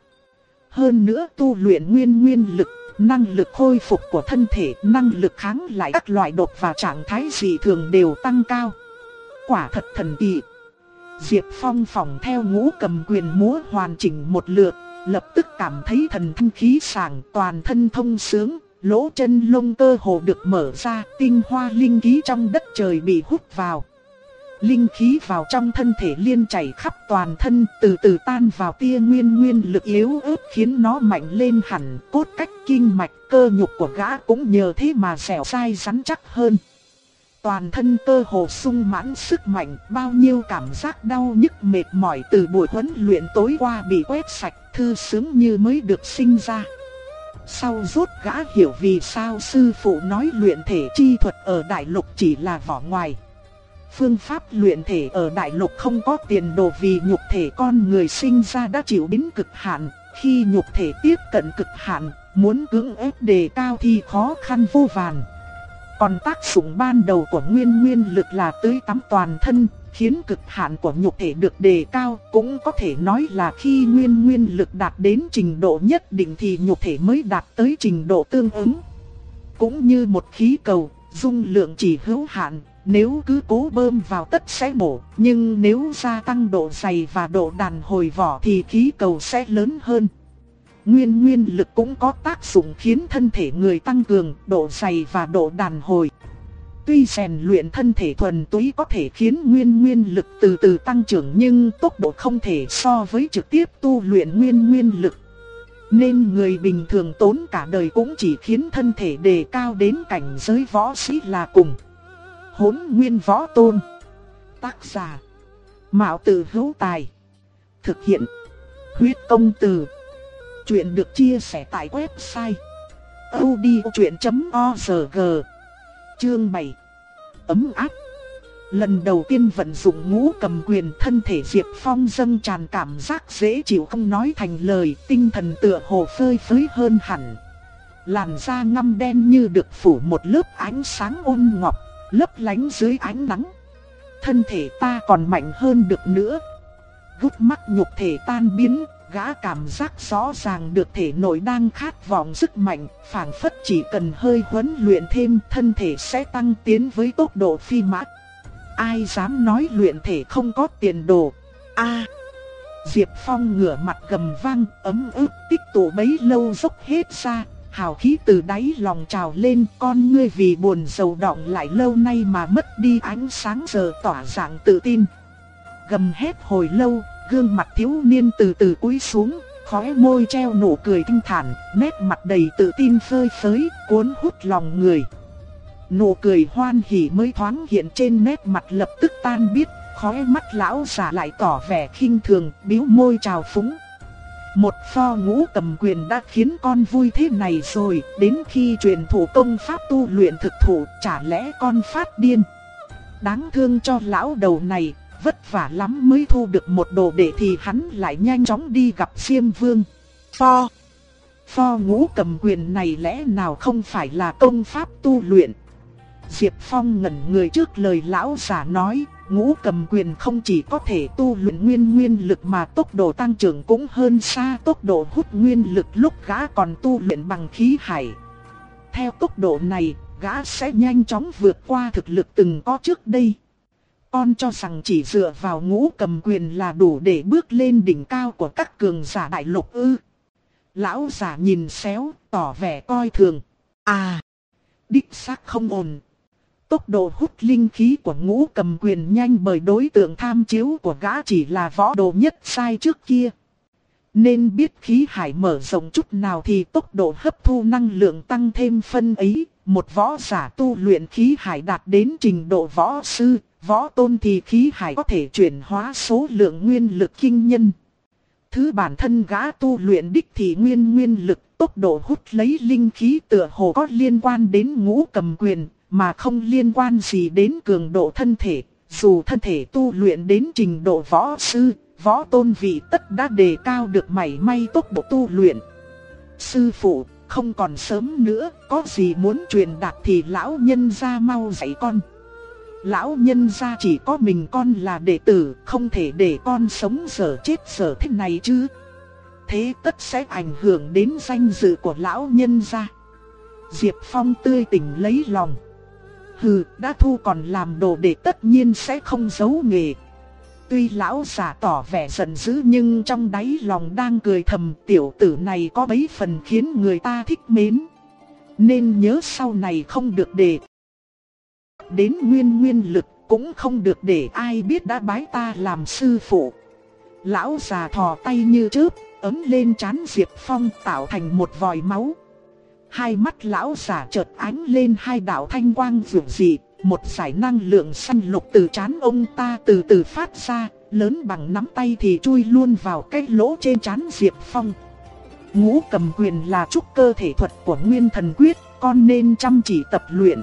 Hơn nữa tu luyện nguyên nguyên lực, năng lực khôi phục của thân thể, năng lực kháng lại các loại độc và trạng thái dị thường đều tăng cao. Quả thật thần kỳ. Diệp Phong phòng theo ngũ cầm quyền múa hoàn chỉnh một lượt, lập tức cảm thấy thần thanh khí sảng toàn thân thông sướng, lỗ chân lông cơ hồ được mở ra, tinh hoa linh khí trong đất trời bị hút vào. Linh khí vào trong thân thể liên chảy khắp toàn thân, từ từ tan vào tia nguyên nguyên lực yếu ớt khiến nó mạnh lên hẳn, cốt cách kinh mạch cơ nhục của gã cũng nhờ thế mà dẻo dai rắn chắc hơn. Toàn thân cơ hồ sung mãn sức mạnh, bao nhiêu cảm giác đau nhức mệt mỏi từ buổi huấn luyện tối qua bị quét sạch, thư sướng như mới được sinh ra. Sau rốt gã hiểu vì sao sư phụ nói luyện thể chi thuật ở đại lục chỉ là vỏ ngoài. Phương pháp luyện thể ở đại lục không có tiền đồ vì nhục thể con người sinh ra đã chịu đến cực hạn, khi nhục thể tiếp cận cực hạn, muốn cưỡng ép đề cao thì khó khăn vô vàn. Còn tác dụng ban đầu của nguyên nguyên lực là tưới tắm toàn thân, khiến cực hạn của nhục thể được đề cao, cũng có thể nói là khi nguyên nguyên lực đạt đến trình độ nhất định thì nhục thể mới đạt tới trình độ tương ứng. Cũng như một khí cầu, dung lượng chỉ hữu hạn, nếu cứ cố bơm vào tất sẽ bổ, nhưng nếu gia tăng độ dày và độ đàn hồi vỏ thì khí cầu sẽ lớn hơn. Nguyên nguyên lực cũng có tác dụng khiến thân thể người tăng cường độ dày và độ đàn hồi. Tuy rèn luyện thân thể thuần túy có thể khiến nguyên nguyên lực từ từ tăng trưởng nhưng tốc độ không thể so với trực tiếp tu luyện nguyên nguyên lực. Nên người bình thường tốn cả đời cũng chỉ khiến thân thể đề cao đến cảnh giới võ sĩ là cùng. Hốn nguyên võ tôn. Tác giả. Mạo tử hữu tài. Thực hiện. Huyết công từ. Chuyện được chia sẻ tại website odchuyện.org Chương 7 Ấm áp Lần đầu tiên vận dụng ngũ cầm quyền thân thể Diệp Phong dâng tràn cảm giác dễ chịu không nói thành lời, Tinh thần tựa hồ phơi phới hơn hẳn Làn da ngăm đen như được phủ một lớp ánh sáng ôn ngọc Lấp lánh dưới ánh nắng Thân thể ta còn mạnh hơn được nữa Gút mắt nhục thể tan biến Gã cảm giác rõ ràng được thể nội đang khát vọng sức mạnh, phảng phất chỉ cần hơi huấn luyện thêm thân thể sẽ tăng tiến với tốc độ phi mã. Ai dám nói luyện thể không có tiền đồ? A. Diệp Phong ngửa mặt gầm vang, ấm ức tích tụ bấy lâu dốc hết ra, hào khí từ đáy lòng trào lên, con ngươi vì buồn sầu động lại lâu nay mà mất đi ánh sáng giờ tỏa dạng tự tin. Gầm hết hồi lâu, gương mặt thiếu niên từ từ cúi xuống, khóe môi treo nụ cười kinh thản, nét mặt đầy tự tin phơi phới, cuốn hút lòng người. Nụ cười hoan hỉ mới thoáng hiện trên nét mặt lập tức tan biết, khóe mắt lão giả lại tỏ vẻ khinh thường, biếu môi trào phúng. Một pho ngũ cầm quyền đã khiến con vui thế này rồi, đến khi truyền thủ công pháp tu luyện thực thủ, chả lẽ con phát điên. Đáng thương cho lão đầu này, vất vả lắm mới thu được một đồ đệ thì hắn lại nhanh chóng đi gặp Diêm Vương. Pho Pho ngũ cầm quyền này lẽ nào không phải là công pháp tu luyện? Diệp Phong ngẩn người trước lời lão giả nói, ngũ cầm quyền không chỉ có thể tu luyện nguyên nguyên lực mà tốc độ tăng trưởng cũng hơn xa tốc độ hút nguyên lực lúc gã còn tu luyện bằng khí hải. Theo tốc độ này, gã sẽ nhanh chóng vượt qua thực lực từng có trước đây. Con cho rằng chỉ dựa vào ngũ cầm quyền là đủ để bước lên đỉnh cao của các cường giả đại lục ư. Lão giả nhìn xéo, tỏ vẻ coi thường. À, đích xác không ổn. Tốc độ hút linh khí của ngũ cầm quyền nhanh bởi đối tượng tham chiếu của gã chỉ là võ đồ nhất sai trước kia. Nên biết khí hải mở rộng chút nào thì tốc độ hấp thu năng lượng tăng thêm phân ấy. Một võ giả tu luyện khí hải đạt đến trình độ võ sư, Võ tôn thì khí hải có thể chuyển hóa số lượng nguyên lực kinh nhân. Thứ bản thân gã tu luyện đích thì nguyên nguyên lực tốc độ hút lấy linh khí tựa hồ có liên quan đến ngũ cầm quyền, mà không liên quan gì đến cường độ thân thể. Dù thân thể tu luyện đến trình độ võ sư, võ tôn vị tất đã đề cao được mảy may tốc độ tu luyện. Sư phụ, không còn sớm nữa, có gì muốn truyền đạt thì lão nhân ra mau dạy con. lão nhân gia chỉ có mình con là đệ tử, không thể để con sống sở chết sở thế này chứ. Thế tất sẽ ảnh hưởng đến danh dự của lão nhân gia. Diệp Phong tươi tỉnh lấy lòng. Hừ, đã thu còn làm đồ để tất nhiên sẽ không giấu nghề. Tuy lão giả tỏ vẻ giận dữ nhưng trong đáy lòng đang cười thầm tiểu tử này có bấy phần khiến người ta thích mến. Nên nhớ sau này không được để đến nguyên nguyên lực cũng không được để ai biết đã bái ta làm sư phụ. Lão già thò tay như chớp, ấm lên chán Diệp Phong tạo thành một vòi máu. Hai mắt lão giả chợt ánh lên hai đạo thanh quang vượng dị, một giải năng lượng xanh lục từ chán ông ta từ từ phát ra, lớn bằng nắm tay thì chui luôn vào cái lỗ trên chán Diệp Phong. Ngũ cầm quyền là trúc cơ thể thuật của Nguyên Thần Quyết, con nên chăm chỉ tập luyện.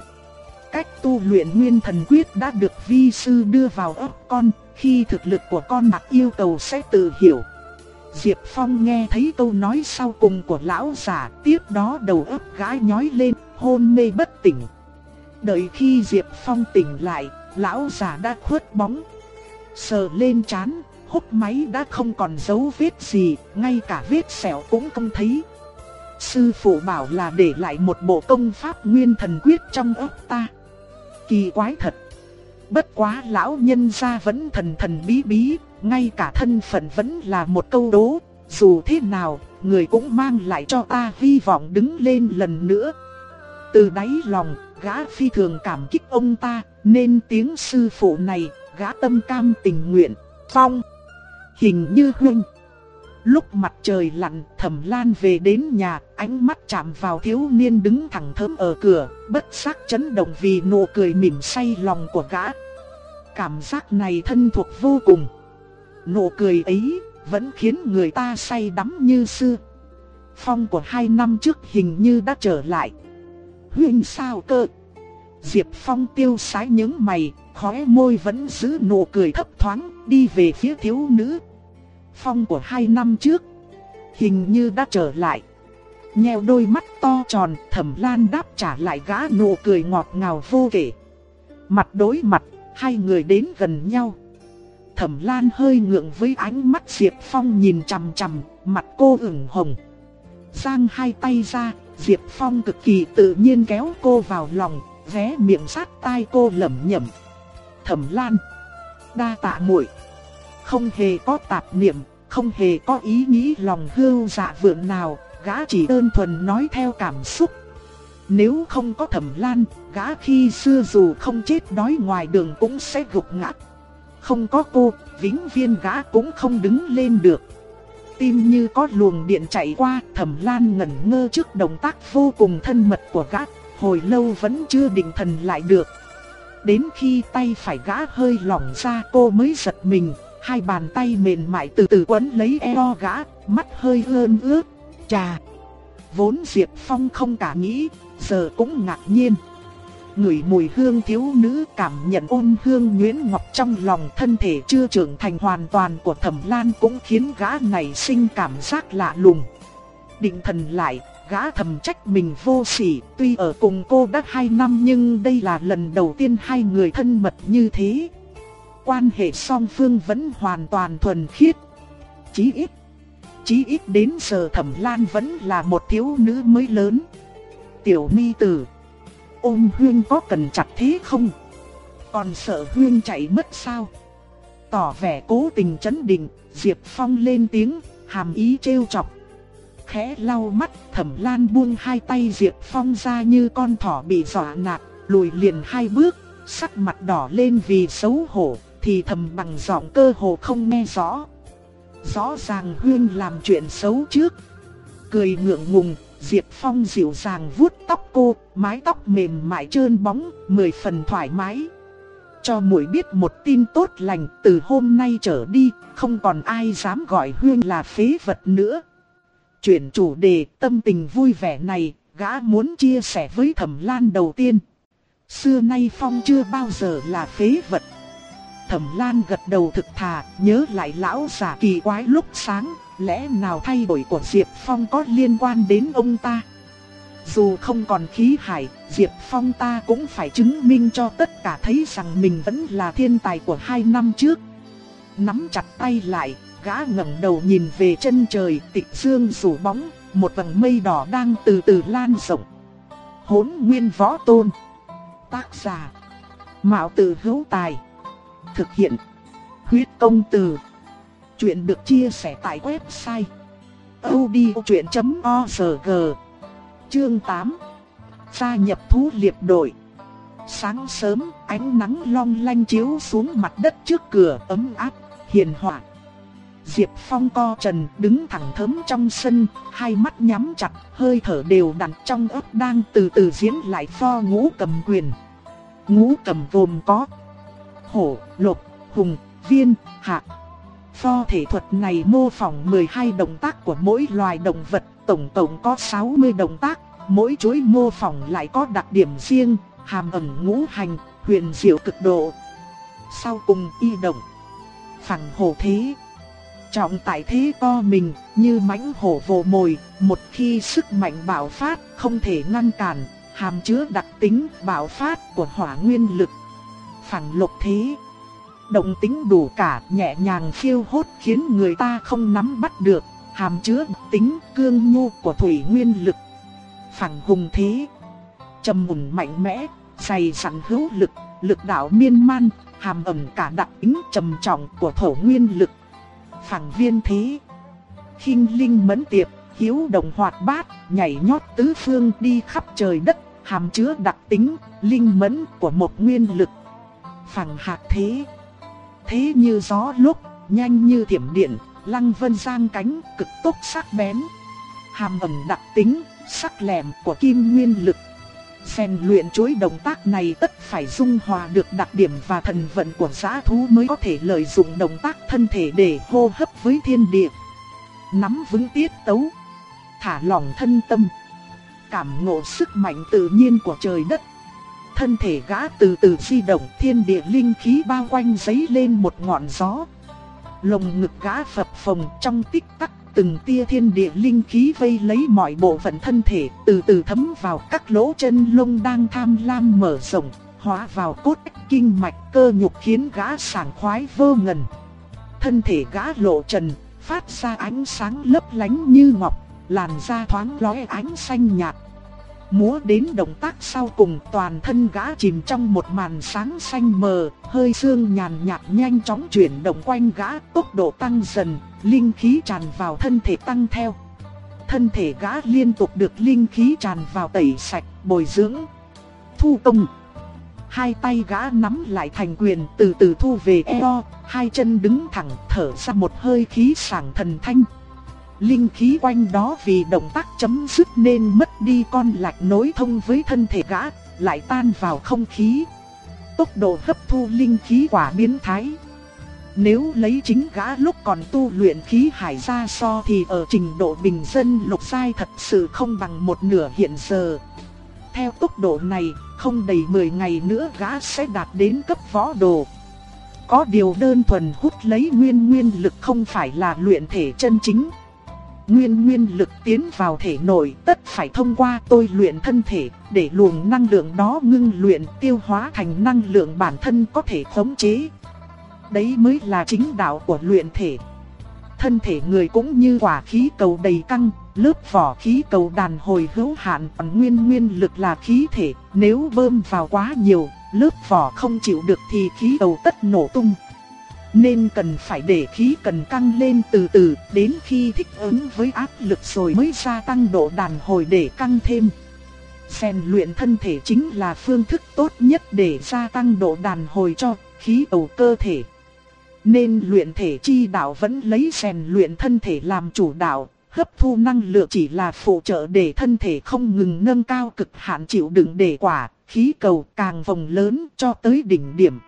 Cách tu luyện Nguyên Thần Quyết đã được vi sư đưa vào ấp con, khi thực lực của con đạt yêu cầu sẽ tự hiểu. Diệp Phong nghe thấy câu nói sau cùng của lão giả, tiếp đó đầu óc gái nhói lên, hôn mê bất tỉnh. Đợi khi Diệp Phong tỉnh lại, lão già đã khuất bóng. Sờ lên chán, hút máy đã không còn dấu vết gì, ngay cả vết sẹo cũng không thấy. Sư phụ bảo là để lại một bộ công pháp nguyên thần quyết trong ấp ta. Kỳ quái thật. Bất quá lão nhân gia vẫn thần thần bí bí, ngay cả thân phận vẫn là một câu đố. Dù thế nào, người cũng mang lại cho ta hy vọng đứng lên lần nữa. Từ đáy lòng, gã phi thường cảm kích ông ta, nên tiếng sư phụ này, gã tâm cam tình nguyện. Phong, hình như huynh. Lúc mặt trời lặn, thẩm lan về đến nhà, ánh mắt chạm vào thiếu niên đứng thẳng thớm ở cửa, bất giác chấn động vì nụ cười mỉm say lòng của gã. Cảm giác này thân thuộc vô cùng. Nụ cười ấy vẫn khiến người ta say đắm như xưa. Phong của hai năm trước hình như đã trở lại. Huynh sao cơ? Diệp Phong tiêu sái những mày, khóe môi vẫn giữ nụ cười thấp thoáng, đi về phía thiếu nữ. Phong của hai năm trước, hình như đã trở lại. Nheo đôi mắt to tròn, thẩm lan đáp trả lại gã nụ cười ngọt ngào vô kể. Mặt đối mặt, hai người đến gần nhau. Thẩm lan hơi ngượng với ánh mắt Diệp Phong nhìn chằm chằm, mặt cô ửng hồng. Giang hai tay ra, Diệp Phong cực kỳ tự nhiên kéo cô vào lòng, ghé miệng sát tai cô lẩm nhẩm. Thẩm Lan, đa tạ muội. Không hề có tạp niệm, không hề có ý nghĩ lòng hưu dạ vượng nào, gã chỉ đơn thuần nói theo cảm xúc. Nếu không có Thẩm Lan, gã khi xưa dù không chết đói ngoài đường cũng sẽ gục ngã. Không có cô, vĩnh viên gã cũng không đứng lên được. Tim như có luồng điện chạy qua, Thẩm Lan ngẩn ngơ trước động tác vô cùng thân mật của gã, hồi lâu vẫn chưa định thần lại được. Đến khi tay phải gã hơi lỏng ra cô mới giật mình, hai bàn tay mềm mại từ từ quấn lấy eo gã, mắt hơi ơn ướt. Chà! Vốn Diệp Phong không cả nghĩ, giờ cũng ngạc nhiên. Ngửi mùi hương thiếu nữ cảm nhận ôn hương nguyễn ngọc trong lòng thân thể chưa trưởng thành hoàn toàn của thẩm lan cũng khiến gã này sinh cảm giác lạ lùng. Định thần lại, gã thầm trách mình vô sỉ, tuy ở cùng cô đã hai năm nhưng đây là lần đầu tiên hai người thân mật như thế. Quan hệ song phương vẫn hoàn toàn thuần khiết. Chí ít, chí ít đến giờ thẩm lan vẫn là một thiếu nữ mới lớn. Tiểu mi tử, ôm huyên có cần chặt thế không? Còn sợ huyên chạy mất sao? Tỏ vẻ cố tình chấn định, Diệp Phong lên tiếng, hàm ý trêu chọc khẽ lau mắt, Thẩm Lan buông hai tay Diệp Phong ra như con thỏ bị dọa nạt, lùi liền hai bước, sắc mặt đỏ lên vì xấu hổ, thì thầm bằng giọng cơ hồ không nghe rõ. Rõ ràng Huyên làm chuyện xấu trước. Cười ngượng ngùng, Diệp Phong dịu dàng vuốt tóc cô, mái tóc mềm mại trơn bóng, mười phần thoải mái. Cho muội biết một tin tốt lành, từ hôm nay trở đi, không còn ai dám gọi Huyên là phế vật nữa. Chuyển chủ đề tâm tình vui vẻ này, gã muốn chia sẻ với thẩm lan đầu tiên. Xưa nay Phong chưa bao giờ là phế vật. Thẩm lan gật đầu thực thà, nhớ lại lão giả kỳ quái lúc sáng, lẽ nào thay đổi của Diệp Phong có liên quan đến ông ta. Dù không còn khí hải, Diệp Phong ta cũng phải chứng minh cho tất cả thấy rằng mình vẫn là thiên tài của hai năm trước. Nắm chặt tay lại, gã ngẩng đầu nhìn về chân trời tịch dương rủ bóng, một vầng mây đỏ đang từ từ lan rộng. Hốn nguyên võ tôn. Tác giả. Mạo tử hữu tài. Thực hiện. Huyết công từ. Chuyện được chia sẻ tại website. odchuyện.org Chương 8 Gia nhập thú liệp đội Sáng sớm, ánh nắng long lanh chiếu xuống mặt đất trước cửa ấm áp, hiền hòa. Diệp Phong co trần đứng thẳng thớm trong sân, hai mắt nhắm chặt, hơi thở đều đặn trong ấp đang từ từ diễn lại pho ngũ cầm quyền. Ngũ cầm gồm có hổ, lục, hùng, viên, hạ. Pho thể thuật này mô phỏng 12 động tác của mỗi loài động vật, tổng tổng có 60 động tác, mỗi chuỗi mô phỏng lại có đặc điểm riêng, hàm ẩn ngũ hành, huyền diệu cực độ. Sau cùng y động, phẳng hồ thế. Trọng tại thế co mình, như mãnh hổ vồ mồi, một khi sức mạnh bạo phát không thể ngăn cản, hàm chứa đặc tính bạo phát của hỏa nguyên lực. Phẳng lục thế, động tính đủ cả, nhẹ nhàng khiêu hốt khiến người ta không nắm bắt được, hàm chứa tính cương nhu của thủy nguyên lực. Phẳng hùng thế, trầm mùn mạnh mẽ, dày sẵn hữu lực, lực đạo miên man, hàm ẩm cả đặc tính trầm trọng của thổ nguyên lực phẳng viên thế. khinh linh mẫn tiệp, hiếu đồng hoạt bát, nhảy nhót tứ phương đi khắp trời đất, hàm chứa đặc tính, linh mẫn của một nguyên lực. Phẳng hạt thế. Thế như gió lúc, nhanh như thiểm điện, lăng vân giang cánh, cực tốc sắc bén. Hàm ẩn đặc tính, sắc lẻm của kim nguyên lực. Rèn luyện chuỗi động tác này tất phải dung hòa được đặc điểm và thần vận của giã thú mới có thể lợi dụng động tác thân thể để hô hấp với thiên địa. Nắm vững tiết tấu, thả lỏng thân tâm, cảm ngộ sức mạnh tự nhiên của trời đất. Thân thể gã từ từ di động thiên địa linh khí bao quanh giấy lên một ngọn gió. Lồng ngực gã phập phồng trong tích tắc từng tia thiên địa linh khí vây lấy mọi bộ phận thân thể, từ từ thấm vào các lỗ chân lông đang tham lam mở rộng, hóa vào cốt kinh mạch cơ nhục khiến gã sảng khoái vô ngần. Thân thể gã lộ trần, phát ra ánh sáng lấp lánh như ngọc, làn da thoáng lóe ánh xanh nhạt. Múa đến động tác sau cùng toàn thân gã chìm trong một màn sáng xanh mờ, hơi xương nhàn nhạt nhanh chóng chuyển động quanh gã, tốc độ tăng dần, linh khí tràn vào thân thể tăng theo. Thân thể gã liên tục được linh khí tràn vào tẩy sạch, bồi dưỡng. Thu công. Hai tay gã nắm lại thành quyền từ từ thu về eo, hai chân đứng thẳng thở ra một hơi khí sảng thần thanh. Linh khí quanh đó vì động tác chấm dứt nên mất đi con lạch nối thông với thân thể gã, lại tan vào không khí. Tốc độ hấp thu linh khí quả biến thái. Nếu lấy chính gã lúc còn tu luyện khí hải ra so thì ở trình độ bình dân lục sai thật sự không bằng một nửa hiện giờ. Theo tốc độ này, không đầy 10 ngày nữa gã sẽ đạt đến cấp võ đồ. Có điều đơn thuần hút lấy nguyên nguyên lực không phải là luyện thể chân chính. Nguyên nguyên lực tiến vào thể nội tất phải thông qua tôi luyện thân thể để luồng năng lượng đó ngưng luyện tiêu hóa thành năng lượng bản thân có thể khống chế. Đấy mới là chính đạo của luyện thể. Thân thể người cũng như quả khí cầu đầy căng, lớp vỏ khí cầu đàn hồi hữu hạn còn nguyên nguyên lực là khí thể, nếu bơm vào quá nhiều, lớp vỏ không chịu được thì khí cầu tất nổ tung. Nên cần phải để khí cần căng lên từ từ, đến khi thích ứng với áp lực rồi mới gia tăng độ đàn hồi để căng thêm. Rèn luyện thân thể chính là phương thức tốt nhất để gia tăng độ đàn hồi cho khí cầu cơ thể. Nên luyện thể chi đạo vẫn lấy rèn luyện thân thể làm chủ đạo, hấp thu năng lượng chỉ là phụ trợ để thân thể không ngừng nâng cao cực hạn chịu đựng để quả, khí cầu càng vòng lớn cho tới đỉnh điểm.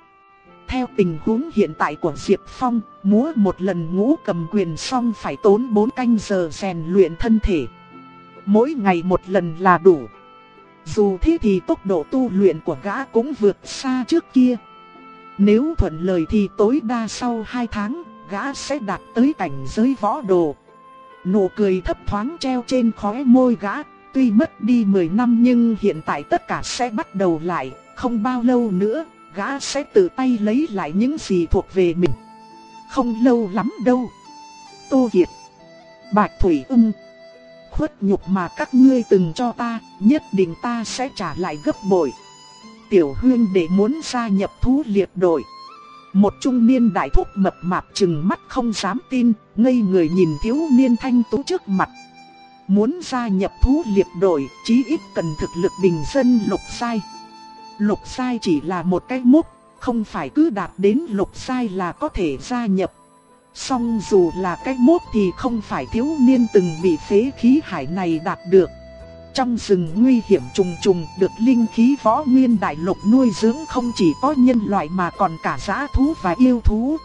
Theo tình huống hiện tại của Diệp Phong, múa một lần ngũ cầm quyền xong phải tốn 4 canh giờ rèn luyện thân thể. Mỗi ngày một lần là đủ. Dù thế thì tốc độ tu luyện của gã cũng vượt xa trước kia. Nếu thuận lời thì tối đa sau 2 tháng, gã sẽ đạt tới cảnh giới võ đồ. Nụ cười thấp thoáng treo trên khóe môi gã, tuy mất đi 10 năm nhưng hiện tại tất cả sẽ bắt đầu lại, không bao lâu nữa, gã sẽ tự tay lấy lại những gì thuộc về mình. Không lâu lắm đâu. Tô Kiệt, Bạch Thủy ưng, khuất nhục mà các ngươi từng cho ta, nhất định ta sẽ trả lại gấp bội. Tiểu huyên để muốn gia nhập thú liệt đội. Một trung niên đại thúc mập mạp chừng mắt không dám tin, ngây người nhìn thiếu niên thanh tú trước mặt. Muốn gia nhập thú liệt đội, chí ít cần thực lực bình dân lục sai. Lục sai chỉ là một cái mốc, không phải cứ đạt đến lục sai là có thể gia nhập. Song dù là cái mốt thì không phải thiếu niên từng bị phế khí hải này đạt được. Trong rừng nguy hiểm trùng trùng được linh khí võ nguyên đại lục nuôi dưỡng không chỉ có nhân loại mà còn cả giã thú và yêu thú.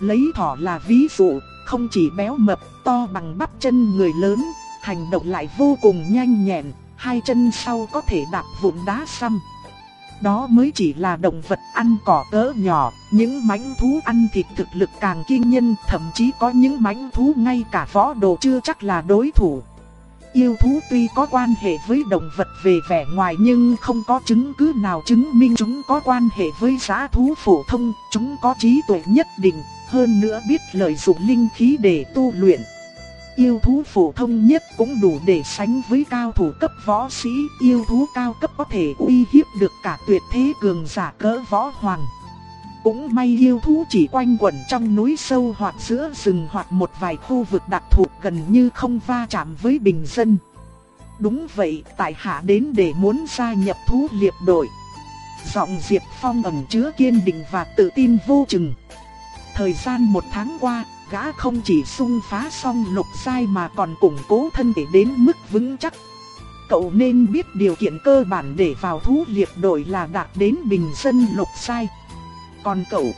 Lấy thỏ là ví dụ, không chỉ béo mập, to bằng bắp chân người lớn, hành động lại vô cùng nhanh nhẹn, hai chân sau có thể đạp vụn đá xăm. Đó mới chỉ là động vật ăn cỏ cỡ nhỏ, những mãnh thú ăn thịt thực lực càng kinh nhân, thậm chí có những mãnh thú ngay cả võ đồ chưa chắc là đối thủ. Yêu thú tuy có quan hệ với động vật về vẻ ngoài nhưng không có chứng cứ nào chứng minh chúng có quan hệ với giá thú phổ thông, chúng có trí tuệ nhất định, hơn nữa biết lợi dụng linh khí để tu luyện yêu thú phổ thông nhất cũng đủ để sánh với cao thủ cấp võ sĩ, yêu thú cao cấp có thể uy hiếp được cả tuyệt thế cường giả cỡ võ hoàng. Cũng may yêu thú chỉ quanh quẩn trong núi sâu hoặc giữa rừng hoặc một vài khu vực đặc thù gần như không va chạm với bình dân. Đúng vậy, tại hạ đến để muốn gia nhập thú liệp đội. Giọng Diệp Phong ẩn chứa kiên định và tự tin vô chừng. Thời gian một tháng qua, gã không chỉ xung phá xong lục sai mà còn củng cố thân thể đến mức vững chắc. Cậu nên biết điều kiện cơ bản để vào thú liệp đội là đạt đến bình dân lục sai. Còn cậu,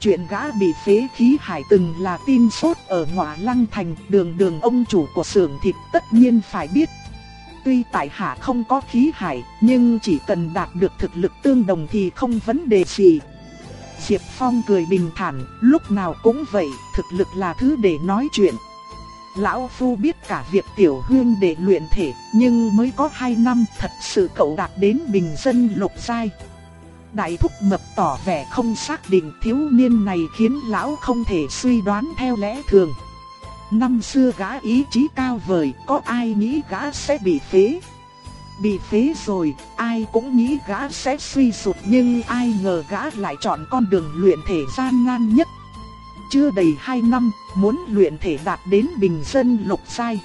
chuyện gã bị phế khí hải từng là tin sốt ở ngọa lăng thành đường đường ông chủ của xưởng thịt tất nhiên phải biết. Tuy tại hạ không có khí hải, nhưng chỉ cần đạt được thực lực tương đồng thì không vấn đề gì. Diệp Phong cười bình thản, lúc nào cũng vậy, thực lực là thứ để nói chuyện. Lão Phu biết cả việc tiểu hương để luyện thể, nhưng mới có 2 năm thật sự cậu đạt đến bình dân lục giai. Đại thúc mập tỏ vẻ không xác định thiếu niên này khiến lão không thể suy đoán theo lẽ thường. Năm xưa gã ý chí cao vời, có ai nghĩ gã sẽ bị phế. Bị phế rồi, ai cũng nghĩ gã sẽ suy sụp nhưng ai ngờ gã lại chọn con đường luyện thể gian nan nhất. Chưa đầy 2 năm, muốn luyện thể đạt đến bình dân lục sai.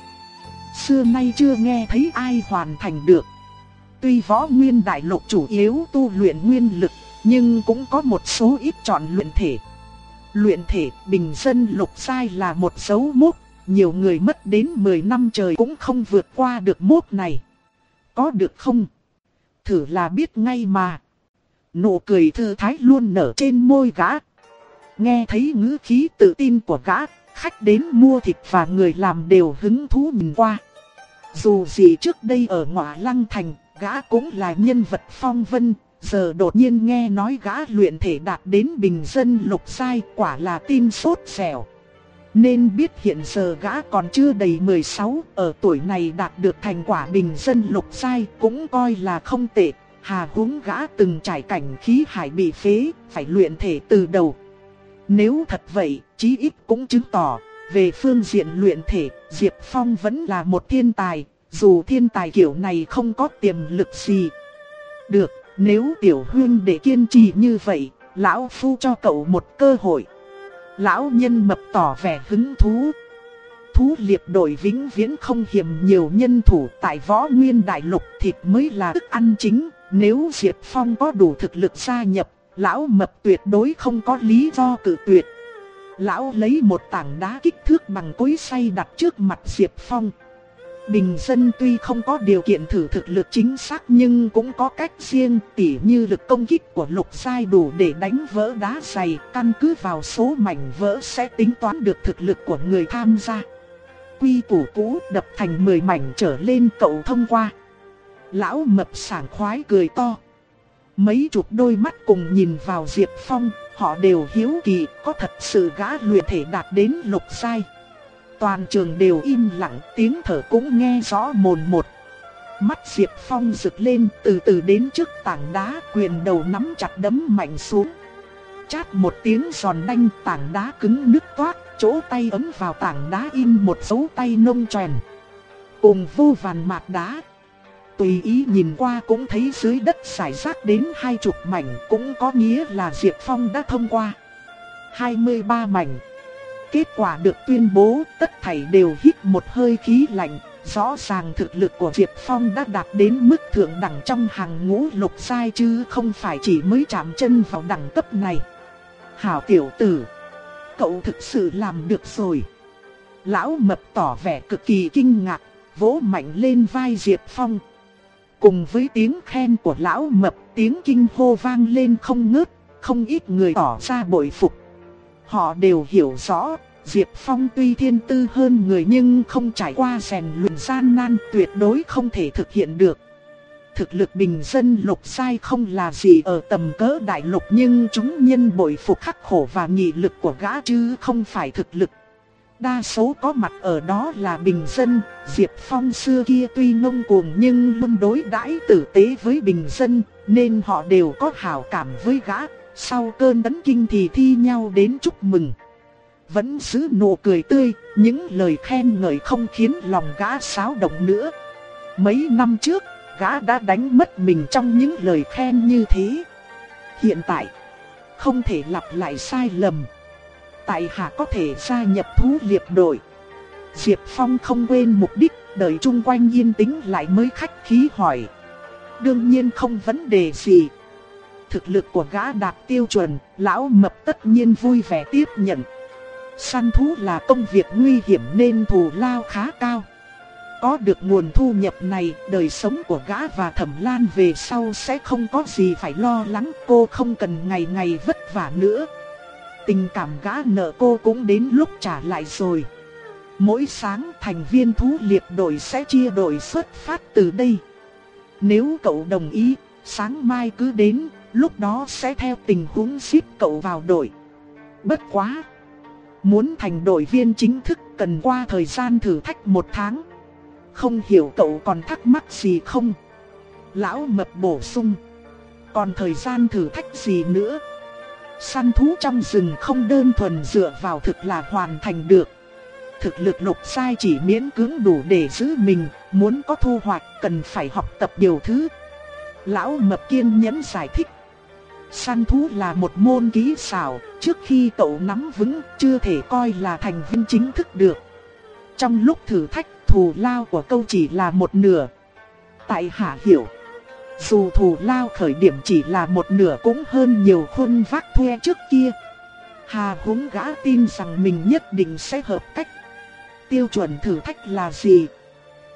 Xưa nay chưa nghe thấy ai hoàn thành được. Tuy võ nguyên đại lục chủ yếu tu luyện nguyên lực, nhưng cũng có một số ít chọn luyện thể. Luyện thể bình dân lục sai là một dấu mốc, nhiều người mất đến 10 năm trời cũng không vượt qua được mốc này có được không? Thử là biết ngay mà. Nụ cười thư thái luôn nở trên môi gã. Nghe thấy ngữ khí tự tin của gã, khách đến mua thịt và người làm đều hứng thú nhìn qua. Dù gì trước đây ở ngọa lăng thành, gã cũng là nhân vật phong vân, giờ đột nhiên nghe nói gã luyện thể đạt đến bình dân lục sai quả là tin sốt dẻo. Nên biết hiện giờ gã còn chưa đầy 16, ở tuổi này đạt được thành quả bình dân lục sai cũng coi là không tệ. Hà húng gã từng trải cảnh khí hải bị phế, phải luyện thể từ đầu. Nếu thật vậy, chí ít cũng chứng tỏ, về phương diện luyện thể, Diệp Phong vẫn là một thiên tài, dù thiên tài kiểu này không có tiềm lực gì. Được, nếu tiểu huyên để kiên trì như vậy, lão phu cho cậu một cơ hội. Lão nhân mập tỏ vẻ hứng thú. Thú liệp đội vĩnh viễn không hiểm nhiều nhân thủ tại võ nguyên đại lục thịt mới là thức ăn chính. Nếu Diệp Phong có đủ thực lực gia nhập, lão mập tuyệt đối không có lý do cự tuyệt. Lão lấy một tảng đá kích thước bằng cối xay đặt trước mặt Diệp Phong. Bình dân tuy không có điều kiện thử thực lực chính xác nhưng cũng có cách riêng tỉ như lực công kích của lục sai đủ để đánh vỡ đá dày căn cứ vào số mảnh vỡ sẽ tính toán được thực lực của người tham gia. Quy củ cũ đập thành 10 mảnh trở lên cậu thông qua. Lão mập sảng khoái cười to. Mấy chục đôi mắt cùng nhìn vào Diệp Phong, họ đều hiếu kỳ có thật sự gã luyện thể đạt đến lục sai. Toàn trường đều im lặng, tiếng thở cũng nghe rõ mồn một. Mắt Diệp Phong rực lên từ từ đến trước tảng đá quyền đầu nắm chặt đấm mạnh xuống. Chát một tiếng giòn đanh tảng đá cứng nứt toát, chỗ tay ấm vào tảng đá in một dấu tay nông tròn. Cùng vô vàn mạt đá. Tùy ý nhìn qua cũng thấy dưới đất xảy rác đến hai chục mảnh cũng có nghĩa là Diệp Phong đã thông qua. 23 mảnh. Kết quả được tuyên bố tất thảy đều hít một hơi khí lạnh. Rõ ràng thực lực của Diệp Phong đã đạt đến mức thượng đẳng trong hàng ngũ lục sai chứ không phải chỉ mới chạm chân vào đẳng cấp này. Hảo tiểu tử, cậu thực sự làm được rồi. Lão mập tỏ vẻ cực kỳ kinh ngạc, vỗ mạnh lên vai Diệp Phong. Cùng với tiếng khen của lão mập, tiếng kinh hô vang lên không ngớt, không ít người tỏ ra bội phục. Họ đều hiểu rõ, Diệp Phong tuy thiên tư hơn người nhưng không trải qua rèn luyện gian nan tuyệt đối không thể thực hiện được. Thực lực bình dân lục sai không là gì ở tầm cỡ đại lục nhưng chúng nhân bội phục khắc khổ và nghị lực của gã chứ không phải thực lực. Đa số có mặt ở đó là bình dân, Diệp Phong xưa kia tuy ngông cuồng nhưng luôn đối đãi tử tế với bình dân, nên họ đều có hảo cảm với gã, sau cơn đấn kinh thì thi nhau đến chúc mừng. Vẫn giữ nụ cười tươi, những lời khen ngợi không khiến lòng gã xáo động nữa. Mấy năm trước, gã đã đánh mất mình trong những lời khen như thế. Hiện tại, không thể lặp lại sai lầm. Tại hạ có thể gia nhập thú liệp đội. Diệp Phong không quên mục đích, đợi chung quanh yên tĩnh lại mới khách khí hỏi. Đương nhiên không vấn đề gì. Thực lực của gã đạt tiêu chuẩn, lão mập tất nhiên vui vẻ tiếp nhận. Săn thú là công việc nguy hiểm nên thù lao khá cao. Có được nguồn thu nhập này, đời sống của gã và thẩm lan về sau sẽ không có gì phải lo lắng, cô không cần ngày ngày vất vả nữa. Tình cảm gã nợ cô cũng đến lúc trả lại rồi. Mỗi sáng thành viên thú liệp đội sẽ chia đội xuất phát từ đây. Nếu cậu đồng ý, sáng mai cứ đến, lúc đó sẽ theo tình huống ship cậu vào đội. Bất quá! Muốn thành đội viên chính thức cần qua thời gian thử thách một tháng. Không hiểu cậu còn thắc mắc gì không? Lão mập bổ sung. Còn thời gian thử thách gì nữa? Săn thú trong rừng không đơn thuần dựa vào thực là hoàn thành được. Thực lực lục sai chỉ miễn cưỡng đủ để giữ mình, muốn có thu hoạch cần phải học tập điều thứ. Lão mập kiên nhẫn giải thích. Săn thú là một môn kỹ xảo, trước khi cậu nắm vững chưa thể coi là thành viên chính thức được. Trong lúc thử thách, thù lao của câu chỉ là một nửa. Tại hạ hiểu, dù thù lao khởi điểm chỉ là một nửa cũng hơn nhiều khuôn vác thuê trước kia. Hà húng gã tin rằng mình nhất định sẽ hợp cách. Tiêu chuẩn thử thách là gì?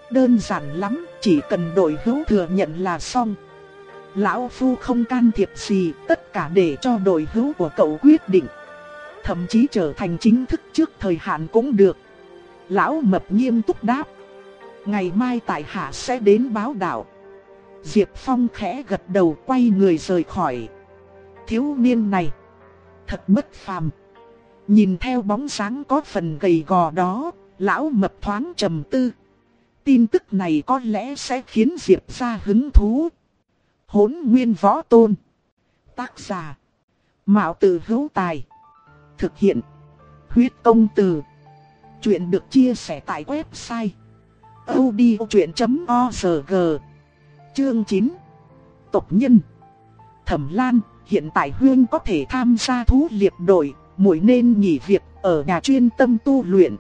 Đơn giản lắm, chỉ cần đội hữu thừa nhận là xong. Lão Phu không can thiệp gì, tất cả để cho đội hữu của cậu quyết định. Thậm chí trở thành chính thức trước thời hạn cũng được. Lão Mập nghiêm túc đáp. Ngày mai tại hạ sẽ đến báo đạo. Diệp Phong khẽ gật đầu quay người rời khỏi. Thiếu niên này, thật bất phàm. Nhìn theo bóng sáng có phần gầy gò đó, lão mập thoáng trầm tư. Tin tức này có lẽ sẽ khiến Diệp ra hứng thú hỗn nguyên võ tôn. Tác giả. Mạo tử hữu tài. Thực hiện. Huyết công từ. Chuyện được chia sẻ tại website. odchuyện.org Chương 9 Tộc nhân Thẩm Lan, hiện tại Huyên có thể tham gia thú liệp đội, muội nên nghỉ việc ở nhà chuyên tâm tu luyện.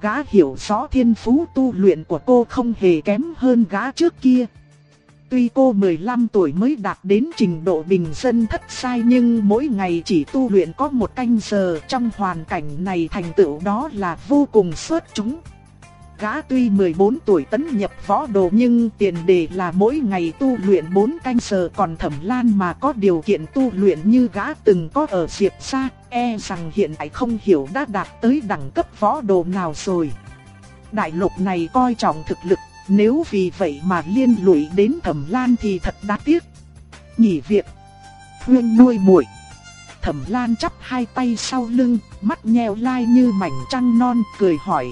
Gã hiểu rõ thiên phú tu luyện của cô không hề kém hơn gã trước kia. Tuy cô 15 tuổi mới đạt đến trình độ bình dân thất sai nhưng mỗi ngày chỉ tu luyện có một canh giờ trong hoàn cảnh này thành tựu đó là vô cùng xuất chúng. Gã tuy 14 tuổi tấn nhập võ đồ nhưng tiền đề là mỗi ngày tu luyện 4 canh giờ còn thẩm lan mà có điều kiện tu luyện như gã từng có ở Diệp Sa, e rằng hiện tại không hiểu đã đạt tới đẳng cấp võ đồ nào rồi. Đại lục này coi trọng thực lực nếu vì vậy mà liên lụy đến thẩm lan thì thật đáng tiếc. Nghỉ việc. Huyên nuôi muội. Thẩm lan chắp hai tay sau lưng, mắt nheo lai như mảnh trăng non cười hỏi.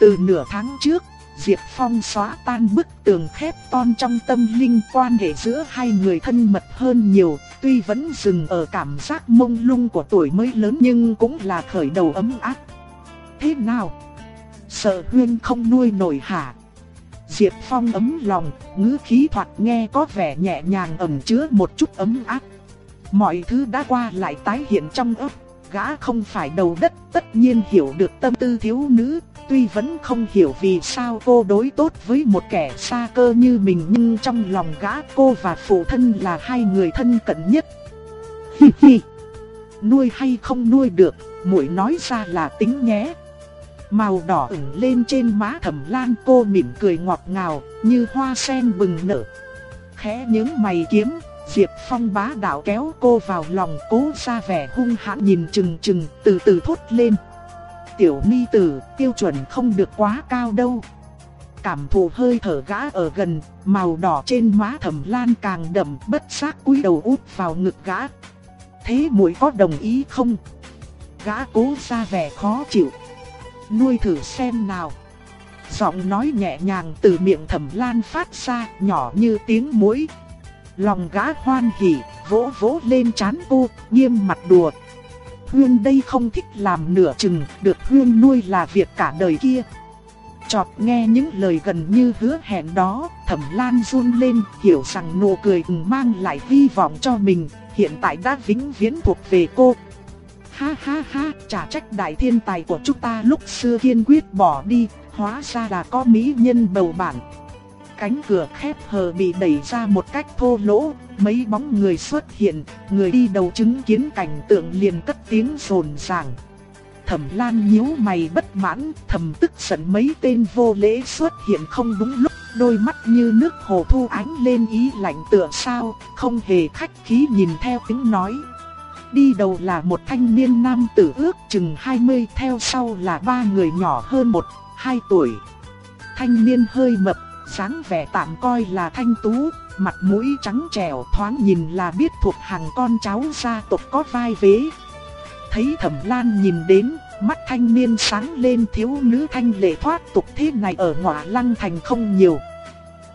Từ nửa tháng trước, Diệp Phong xóa tan bức tường khép ton trong tâm linh quan hệ giữa hai người thân mật hơn nhiều, tuy vẫn dừng ở cảm giác mông lung của tuổi mới lớn nhưng cũng là khởi đầu ấm áp. Thế nào? Sợ huyên không nuôi nổi hả? Diệp Phong ấm lòng, ngữ khí thoạt nghe có vẻ nhẹ nhàng ẩn chứa một chút ấm áp. Mọi thứ đã qua lại tái hiện trong ấp, gã không phải đầu đất, tất nhiên hiểu được tâm tư thiếu nữ, tuy vẫn không hiểu vì sao cô đối tốt với một kẻ xa cơ như mình nhưng trong lòng gã cô và phụ thân là hai người thân cận nhất. Hi hi, nuôi hay không nuôi được, muội nói ra là tính nhé. Màu đỏ ửng lên trên má thẩm lan cô mỉm cười ngọt ngào, như hoa sen bừng nở. Khẽ những mày kiếm, Diệp Phong bá đạo kéo cô vào lòng cố ra vẻ hung hãn nhìn chừng chừng, từ từ thốt lên. Tiểu ni tử, tiêu chuẩn không được quá cao đâu. Cảm thụ hơi thở gã ở gần, màu đỏ trên má thẩm lan càng đậm bất giác cúi đầu út vào ngực gã. Thế muội có đồng ý không? Gã cố ra vẻ khó chịu nuôi thử xem nào. Giọng nói nhẹ nhàng từ miệng thẩm lan phát ra, nhỏ như tiếng mũi, Lòng gã hoan hỉ, vỗ vỗ lên chán cô, nghiêm mặt đùa. Huyên đây không thích làm nửa chừng, được Huyên nuôi là việc cả đời kia. Chọt nghe những lời gần như hứa hẹn đó, thẩm lan run lên, hiểu rằng nụ cười mang lại hy vọng cho mình, hiện tại đã vĩnh viễn thuộc về cô, Ha ha ha, trả trách đại thiên tài của chúng ta lúc xưa kiên quyết bỏ đi, hóa ra là có mỹ nhân bầu bạn Cánh cửa khép hờ bị đẩy ra một cách thô lỗ, mấy bóng người xuất hiện, người đi đầu chứng kiến cảnh tượng liền cất tiếng rồn ràng. Thẩm Lan nhíu mày bất mãn, thầm tức giận mấy tên vô lễ xuất hiện không đúng lúc, đôi mắt như nước hồ thu ánh lên ý lạnh tựa sao, không hề khách khí nhìn theo tiếng nói. Đi đầu là một thanh niên nam tử ước chừng 20 theo sau là ba người nhỏ hơn một, hai tuổi. Thanh niên hơi mập, sáng vẻ tạm coi là thanh tú, mặt mũi trắng trẻo thoáng nhìn là biết thuộc hàng con cháu gia tộc có vai vế. Thấy thẩm lan nhìn đến, mắt thanh niên sáng lên thiếu nữ thanh lệ thoát tục thế này ở ngọa lăng thành không nhiều.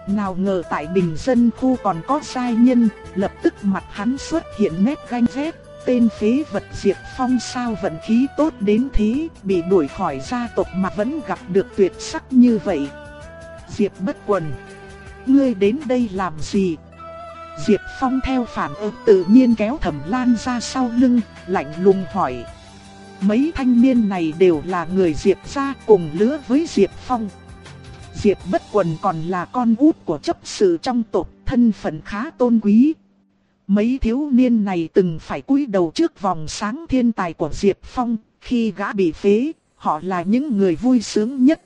Nào ngờ tại bình dân khu còn có sai nhân, lập tức mặt hắn xuất hiện nét ganh ghét tên phế vật Diệp Phong sao vận khí tốt đến thế, bị đuổi khỏi gia tộc mà vẫn gặp được tuyệt sắc như vậy. Diệp bất quần, ngươi đến đây làm gì? Diệp Phong theo phản ứng tự nhiên kéo Thẩm Lan ra sau lưng, lạnh lùng hỏi. Mấy thanh niên này đều là người Diệp gia cùng lứa với Diệp Phong. Diệp bất quần còn là con út của chấp sự trong tộc, thân phận khá tôn quý, Mấy thiếu niên này từng phải cúi đầu trước vòng sáng thiên tài của Diệp Phong, khi gã bị phế, họ là những người vui sướng nhất.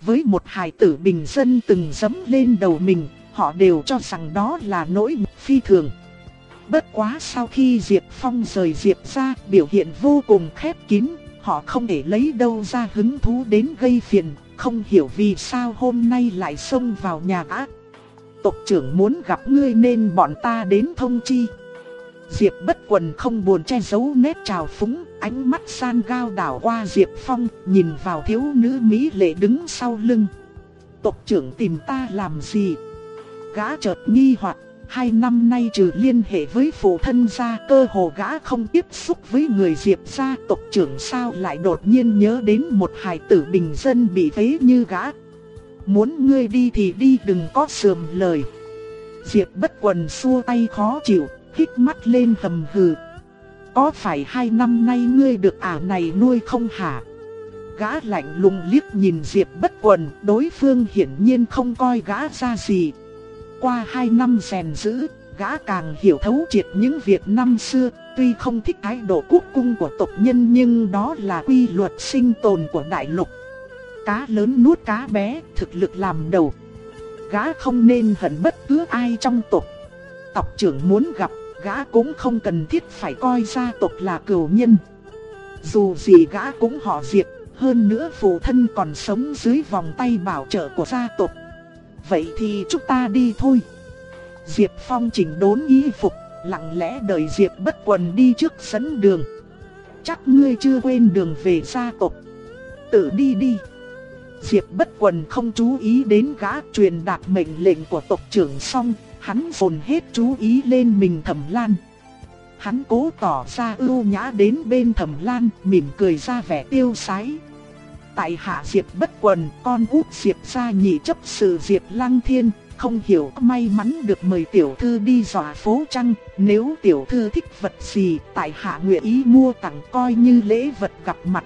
Với một hài tử bình dân từng dấm lên đầu mình, họ đều cho rằng đó là nỗi phi thường. Bất quá sau khi Diệp Phong rời Diệp ra biểu hiện vô cùng khép kín, họ không thể lấy đâu ra hứng thú đến gây phiền, không hiểu vì sao hôm nay lại xông vào nhà ác tộc trưởng muốn gặp ngươi nên bọn ta đến thông chi. Diệp bất quần không buồn che giấu nét trào phúng, ánh mắt san gao đảo qua Diệp Phong, nhìn vào thiếu nữ Mỹ lệ đứng sau lưng. Tộc trưởng tìm ta làm gì? Gã chợt nghi hoặc hai năm nay trừ liên hệ với phụ thân gia cơ hồ gã không tiếp xúc với người Diệp gia tộc trưởng sao lại đột nhiên nhớ đến một hài tử bình dân bị phế như gã. Muốn ngươi đi thì đi đừng có sườm lời. Diệp bất quần xua tay khó chịu, hít mắt lên hầm hừ. Có phải hai năm nay ngươi được ả này nuôi không hả? Gã lạnh lùng liếc nhìn Diệp bất quần, đối phương hiển nhiên không coi gã ra gì. Qua hai năm rèn giữ, gã càng hiểu thấu triệt những việc năm xưa, tuy không thích thái độ quốc cung của tộc nhân nhưng đó là quy luật sinh tồn của đại lục. Cá lớn nuốt cá bé, thực lực làm đầu. Gã không nên hận bất cứ ai trong tộc. Tộc trưởng muốn gặp, gã cũng không cần thiết phải coi gia tộc là cửu nhân. Dù gì gã cũng họ diệt hơn nữa phụ thân còn sống dưới vòng tay bảo trợ của gia tộc. Vậy thì chúng ta đi thôi. Diệp Phong chỉnh đốn y phục, lặng lẽ đợi Diệp bất quần đi trước dẫn đường. Chắc ngươi chưa quên đường về gia tộc. Tự đi đi. Diệp bất quần không chú ý đến gã truyền đạt mệnh lệnh của tộc trưởng xong, hắn dồn hết chú ý lên mình thẩm lan. Hắn cố tỏ ra ưu nhã đến bên thẩm lan, mỉm cười ra vẻ tiêu sái. Tại hạ Diệp bất quần, con út Diệp gia nhị chấp sự Diệp lăng thiên, không hiểu may mắn được mời tiểu thư đi dọa phố trăng, nếu tiểu thư thích vật gì, tại hạ nguyện ý mua tặng coi như lễ vật gặp mặt.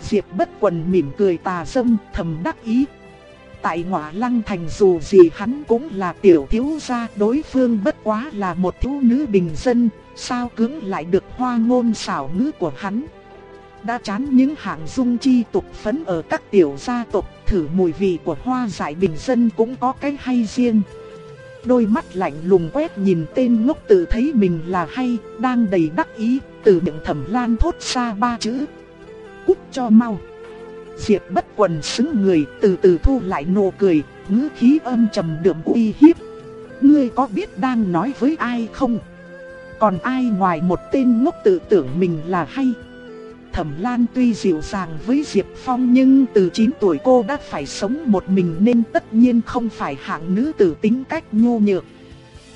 Diệp bất quần mỉm cười tà dâm, thầm đắc ý. Tại ngọa lăng thành dù gì hắn cũng là tiểu thiếu gia, đối phương bất quá là một thiếu nữ bình dân, sao cưỡng lại được hoa ngôn xảo ngữ của hắn. Đã chán những hạng dung chi tục phấn ở các tiểu gia tộc, thử mùi vị của hoa giải bình dân cũng có cái hay riêng. Đôi mắt lạnh lùng quét nhìn tên ngốc tự thấy mình là hay, đang đầy đắc ý, từ miệng thẩm lan thốt ra ba chữ. Cút cho mau. Diệp bất quần xứng người, từ từ thu lại nụ cười, ngữ khí âm trầm đượm uy hiếp. Ngươi có biết đang nói với ai không? Còn ai ngoài một tên ngốc tự tưởng mình là hay? Thẩm Lan tuy dịu dàng với Diệp Phong nhưng từ 9 tuổi cô đã phải sống một mình nên tất nhiên không phải hạng nữ tử tính cách nhu nhược.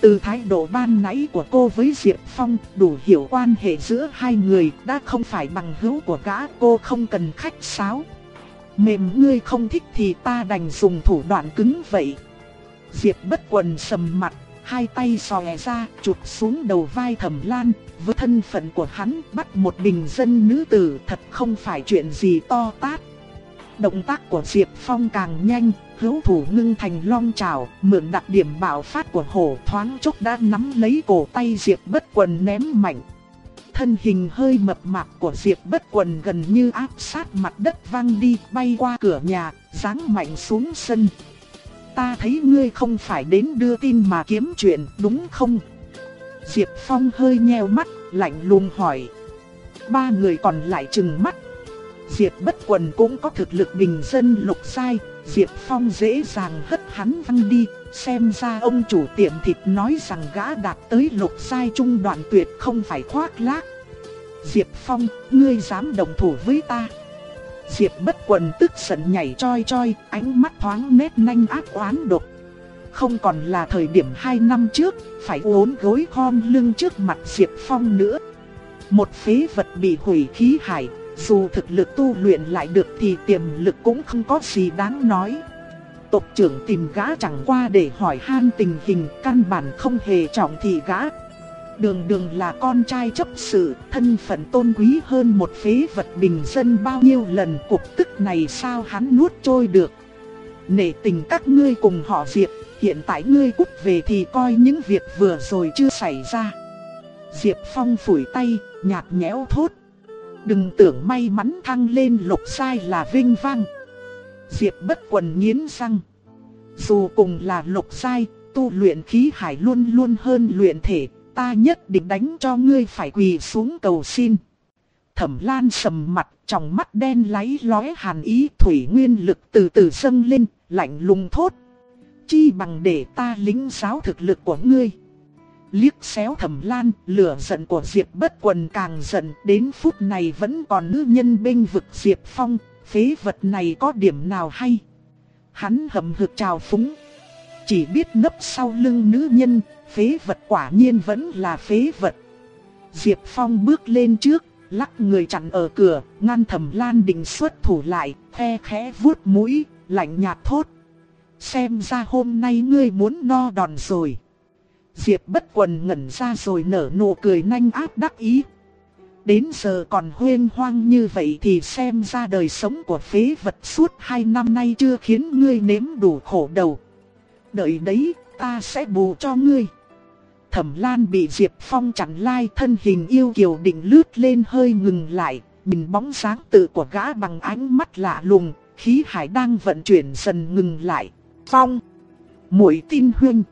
Từ thái độ ban nãy của cô với Diệp Phong đủ hiểu quan hệ giữa hai người đã không phải bằng hữu của gã cô không cần khách sáo. Mềm ngươi không thích thì ta đành dùng thủ đoạn cứng vậy. Diệp bất quần sầm mặt hai tay xòe ra, chụp xuống đầu vai thẩm lan, với thân phận của hắn bắt một bình dân nữ tử thật không phải chuyện gì to tát. Động tác của Diệp Phong càng nhanh, hữu thủ ngưng thành long trào, mượn đặc điểm bạo phát của hổ thoáng chốc đã nắm lấy cổ tay Diệp bất quần ném mạnh. Thân hình hơi mập mạp của Diệp bất quần gần như áp sát mặt đất văng đi bay qua cửa nhà, giáng mạnh xuống sân ta thấy ngươi không phải đến đưa tin mà kiếm chuyện, đúng không? Diệp Phong hơi nheo mắt, lạnh lùng hỏi. Ba người còn lại trừng mắt. Diệp bất quần cũng có thực lực bình dân lục sai, Diệp Phong dễ dàng hất hắn văng đi, xem ra ông chủ tiệm thịt nói rằng gã đạt tới lục sai trung đoạn tuyệt không phải khoác lác. Diệp Phong, ngươi dám đồng thủ với ta? Diệp bất quần tức giận nhảy choi choi, ánh mắt thoáng nét nhanh ác oán độc. Không còn là thời điểm hai năm trước, phải uốn gối khom lưng trước mặt Diệp Phong nữa. Một phế vật bị hủy khí hải, dù thực lực tu luyện lại được thì tiềm lực cũng không có gì đáng nói. Tộc trưởng tìm gã chẳng qua để hỏi han tình hình căn bản không hề trọng thị gã đường đường là con trai chấp sự, thân phận tôn quý hơn một phế vật bình dân bao nhiêu lần cục tức này sao hắn nuốt trôi được. Nể tình các ngươi cùng họ Diệp, hiện tại ngươi cút về thì coi những việc vừa rồi chưa xảy ra. Diệp Phong phủi tay, nhạt nhẽo thốt. Đừng tưởng may mắn thăng lên lục sai là vinh vang. Diệp bất quần nghiến răng. Dù cùng là lục sai, tu luyện khí hải luôn luôn hơn luyện thể, ta nhất định đánh cho ngươi phải quỳ xuống cầu xin. Thẩm Lan sầm mặt, trong mắt đen láy lóe hàn ý thủy nguyên lực từ từ dâng lên, lạnh lùng thốt. Chi bằng để ta lính giáo thực lực của ngươi. Liếc xéo thẩm lan, lửa giận của Diệp bất quần càng giận, đến phút này vẫn còn nữ nhân bênh vực Diệp Phong, phế vật này có điểm nào hay. Hắn hầm hực trào phúng. Chỉ biết nấp sau lưng nữ nhân, phế vật quả nhiên vẫn là phế vật. Diệp Phong bước lên trước, lắc người chặn ở cửa, ngăn thẩm lan định xuất thủ lại, khe khẽ vuốt mũi, lạnh nhạt thốt. Xem ra hôm nay ngươi muốn no đòn rồi. Diệp bất quần ngẩn ra rồi nở nụ cười nhanh áp đắc ý. Đến giờ còn huyên hoang như vậy thì xem ra đời sống của phế vật suốt hai năm nay chưa khiến ngươi nếm đủ khổ đầu. Đợi đấy, ta sẽ bù cho ngươi. Thẩm Lan bị Diệp Phong chặn lai thân hình yêu kiều định lướt lên hơi ngừng lại, nhìn bóng dáng tự của gã bằng ánh mắt lạ lùng, khí hải đang vận chuyển dần ngừng lại. Phong, muội tin huynh.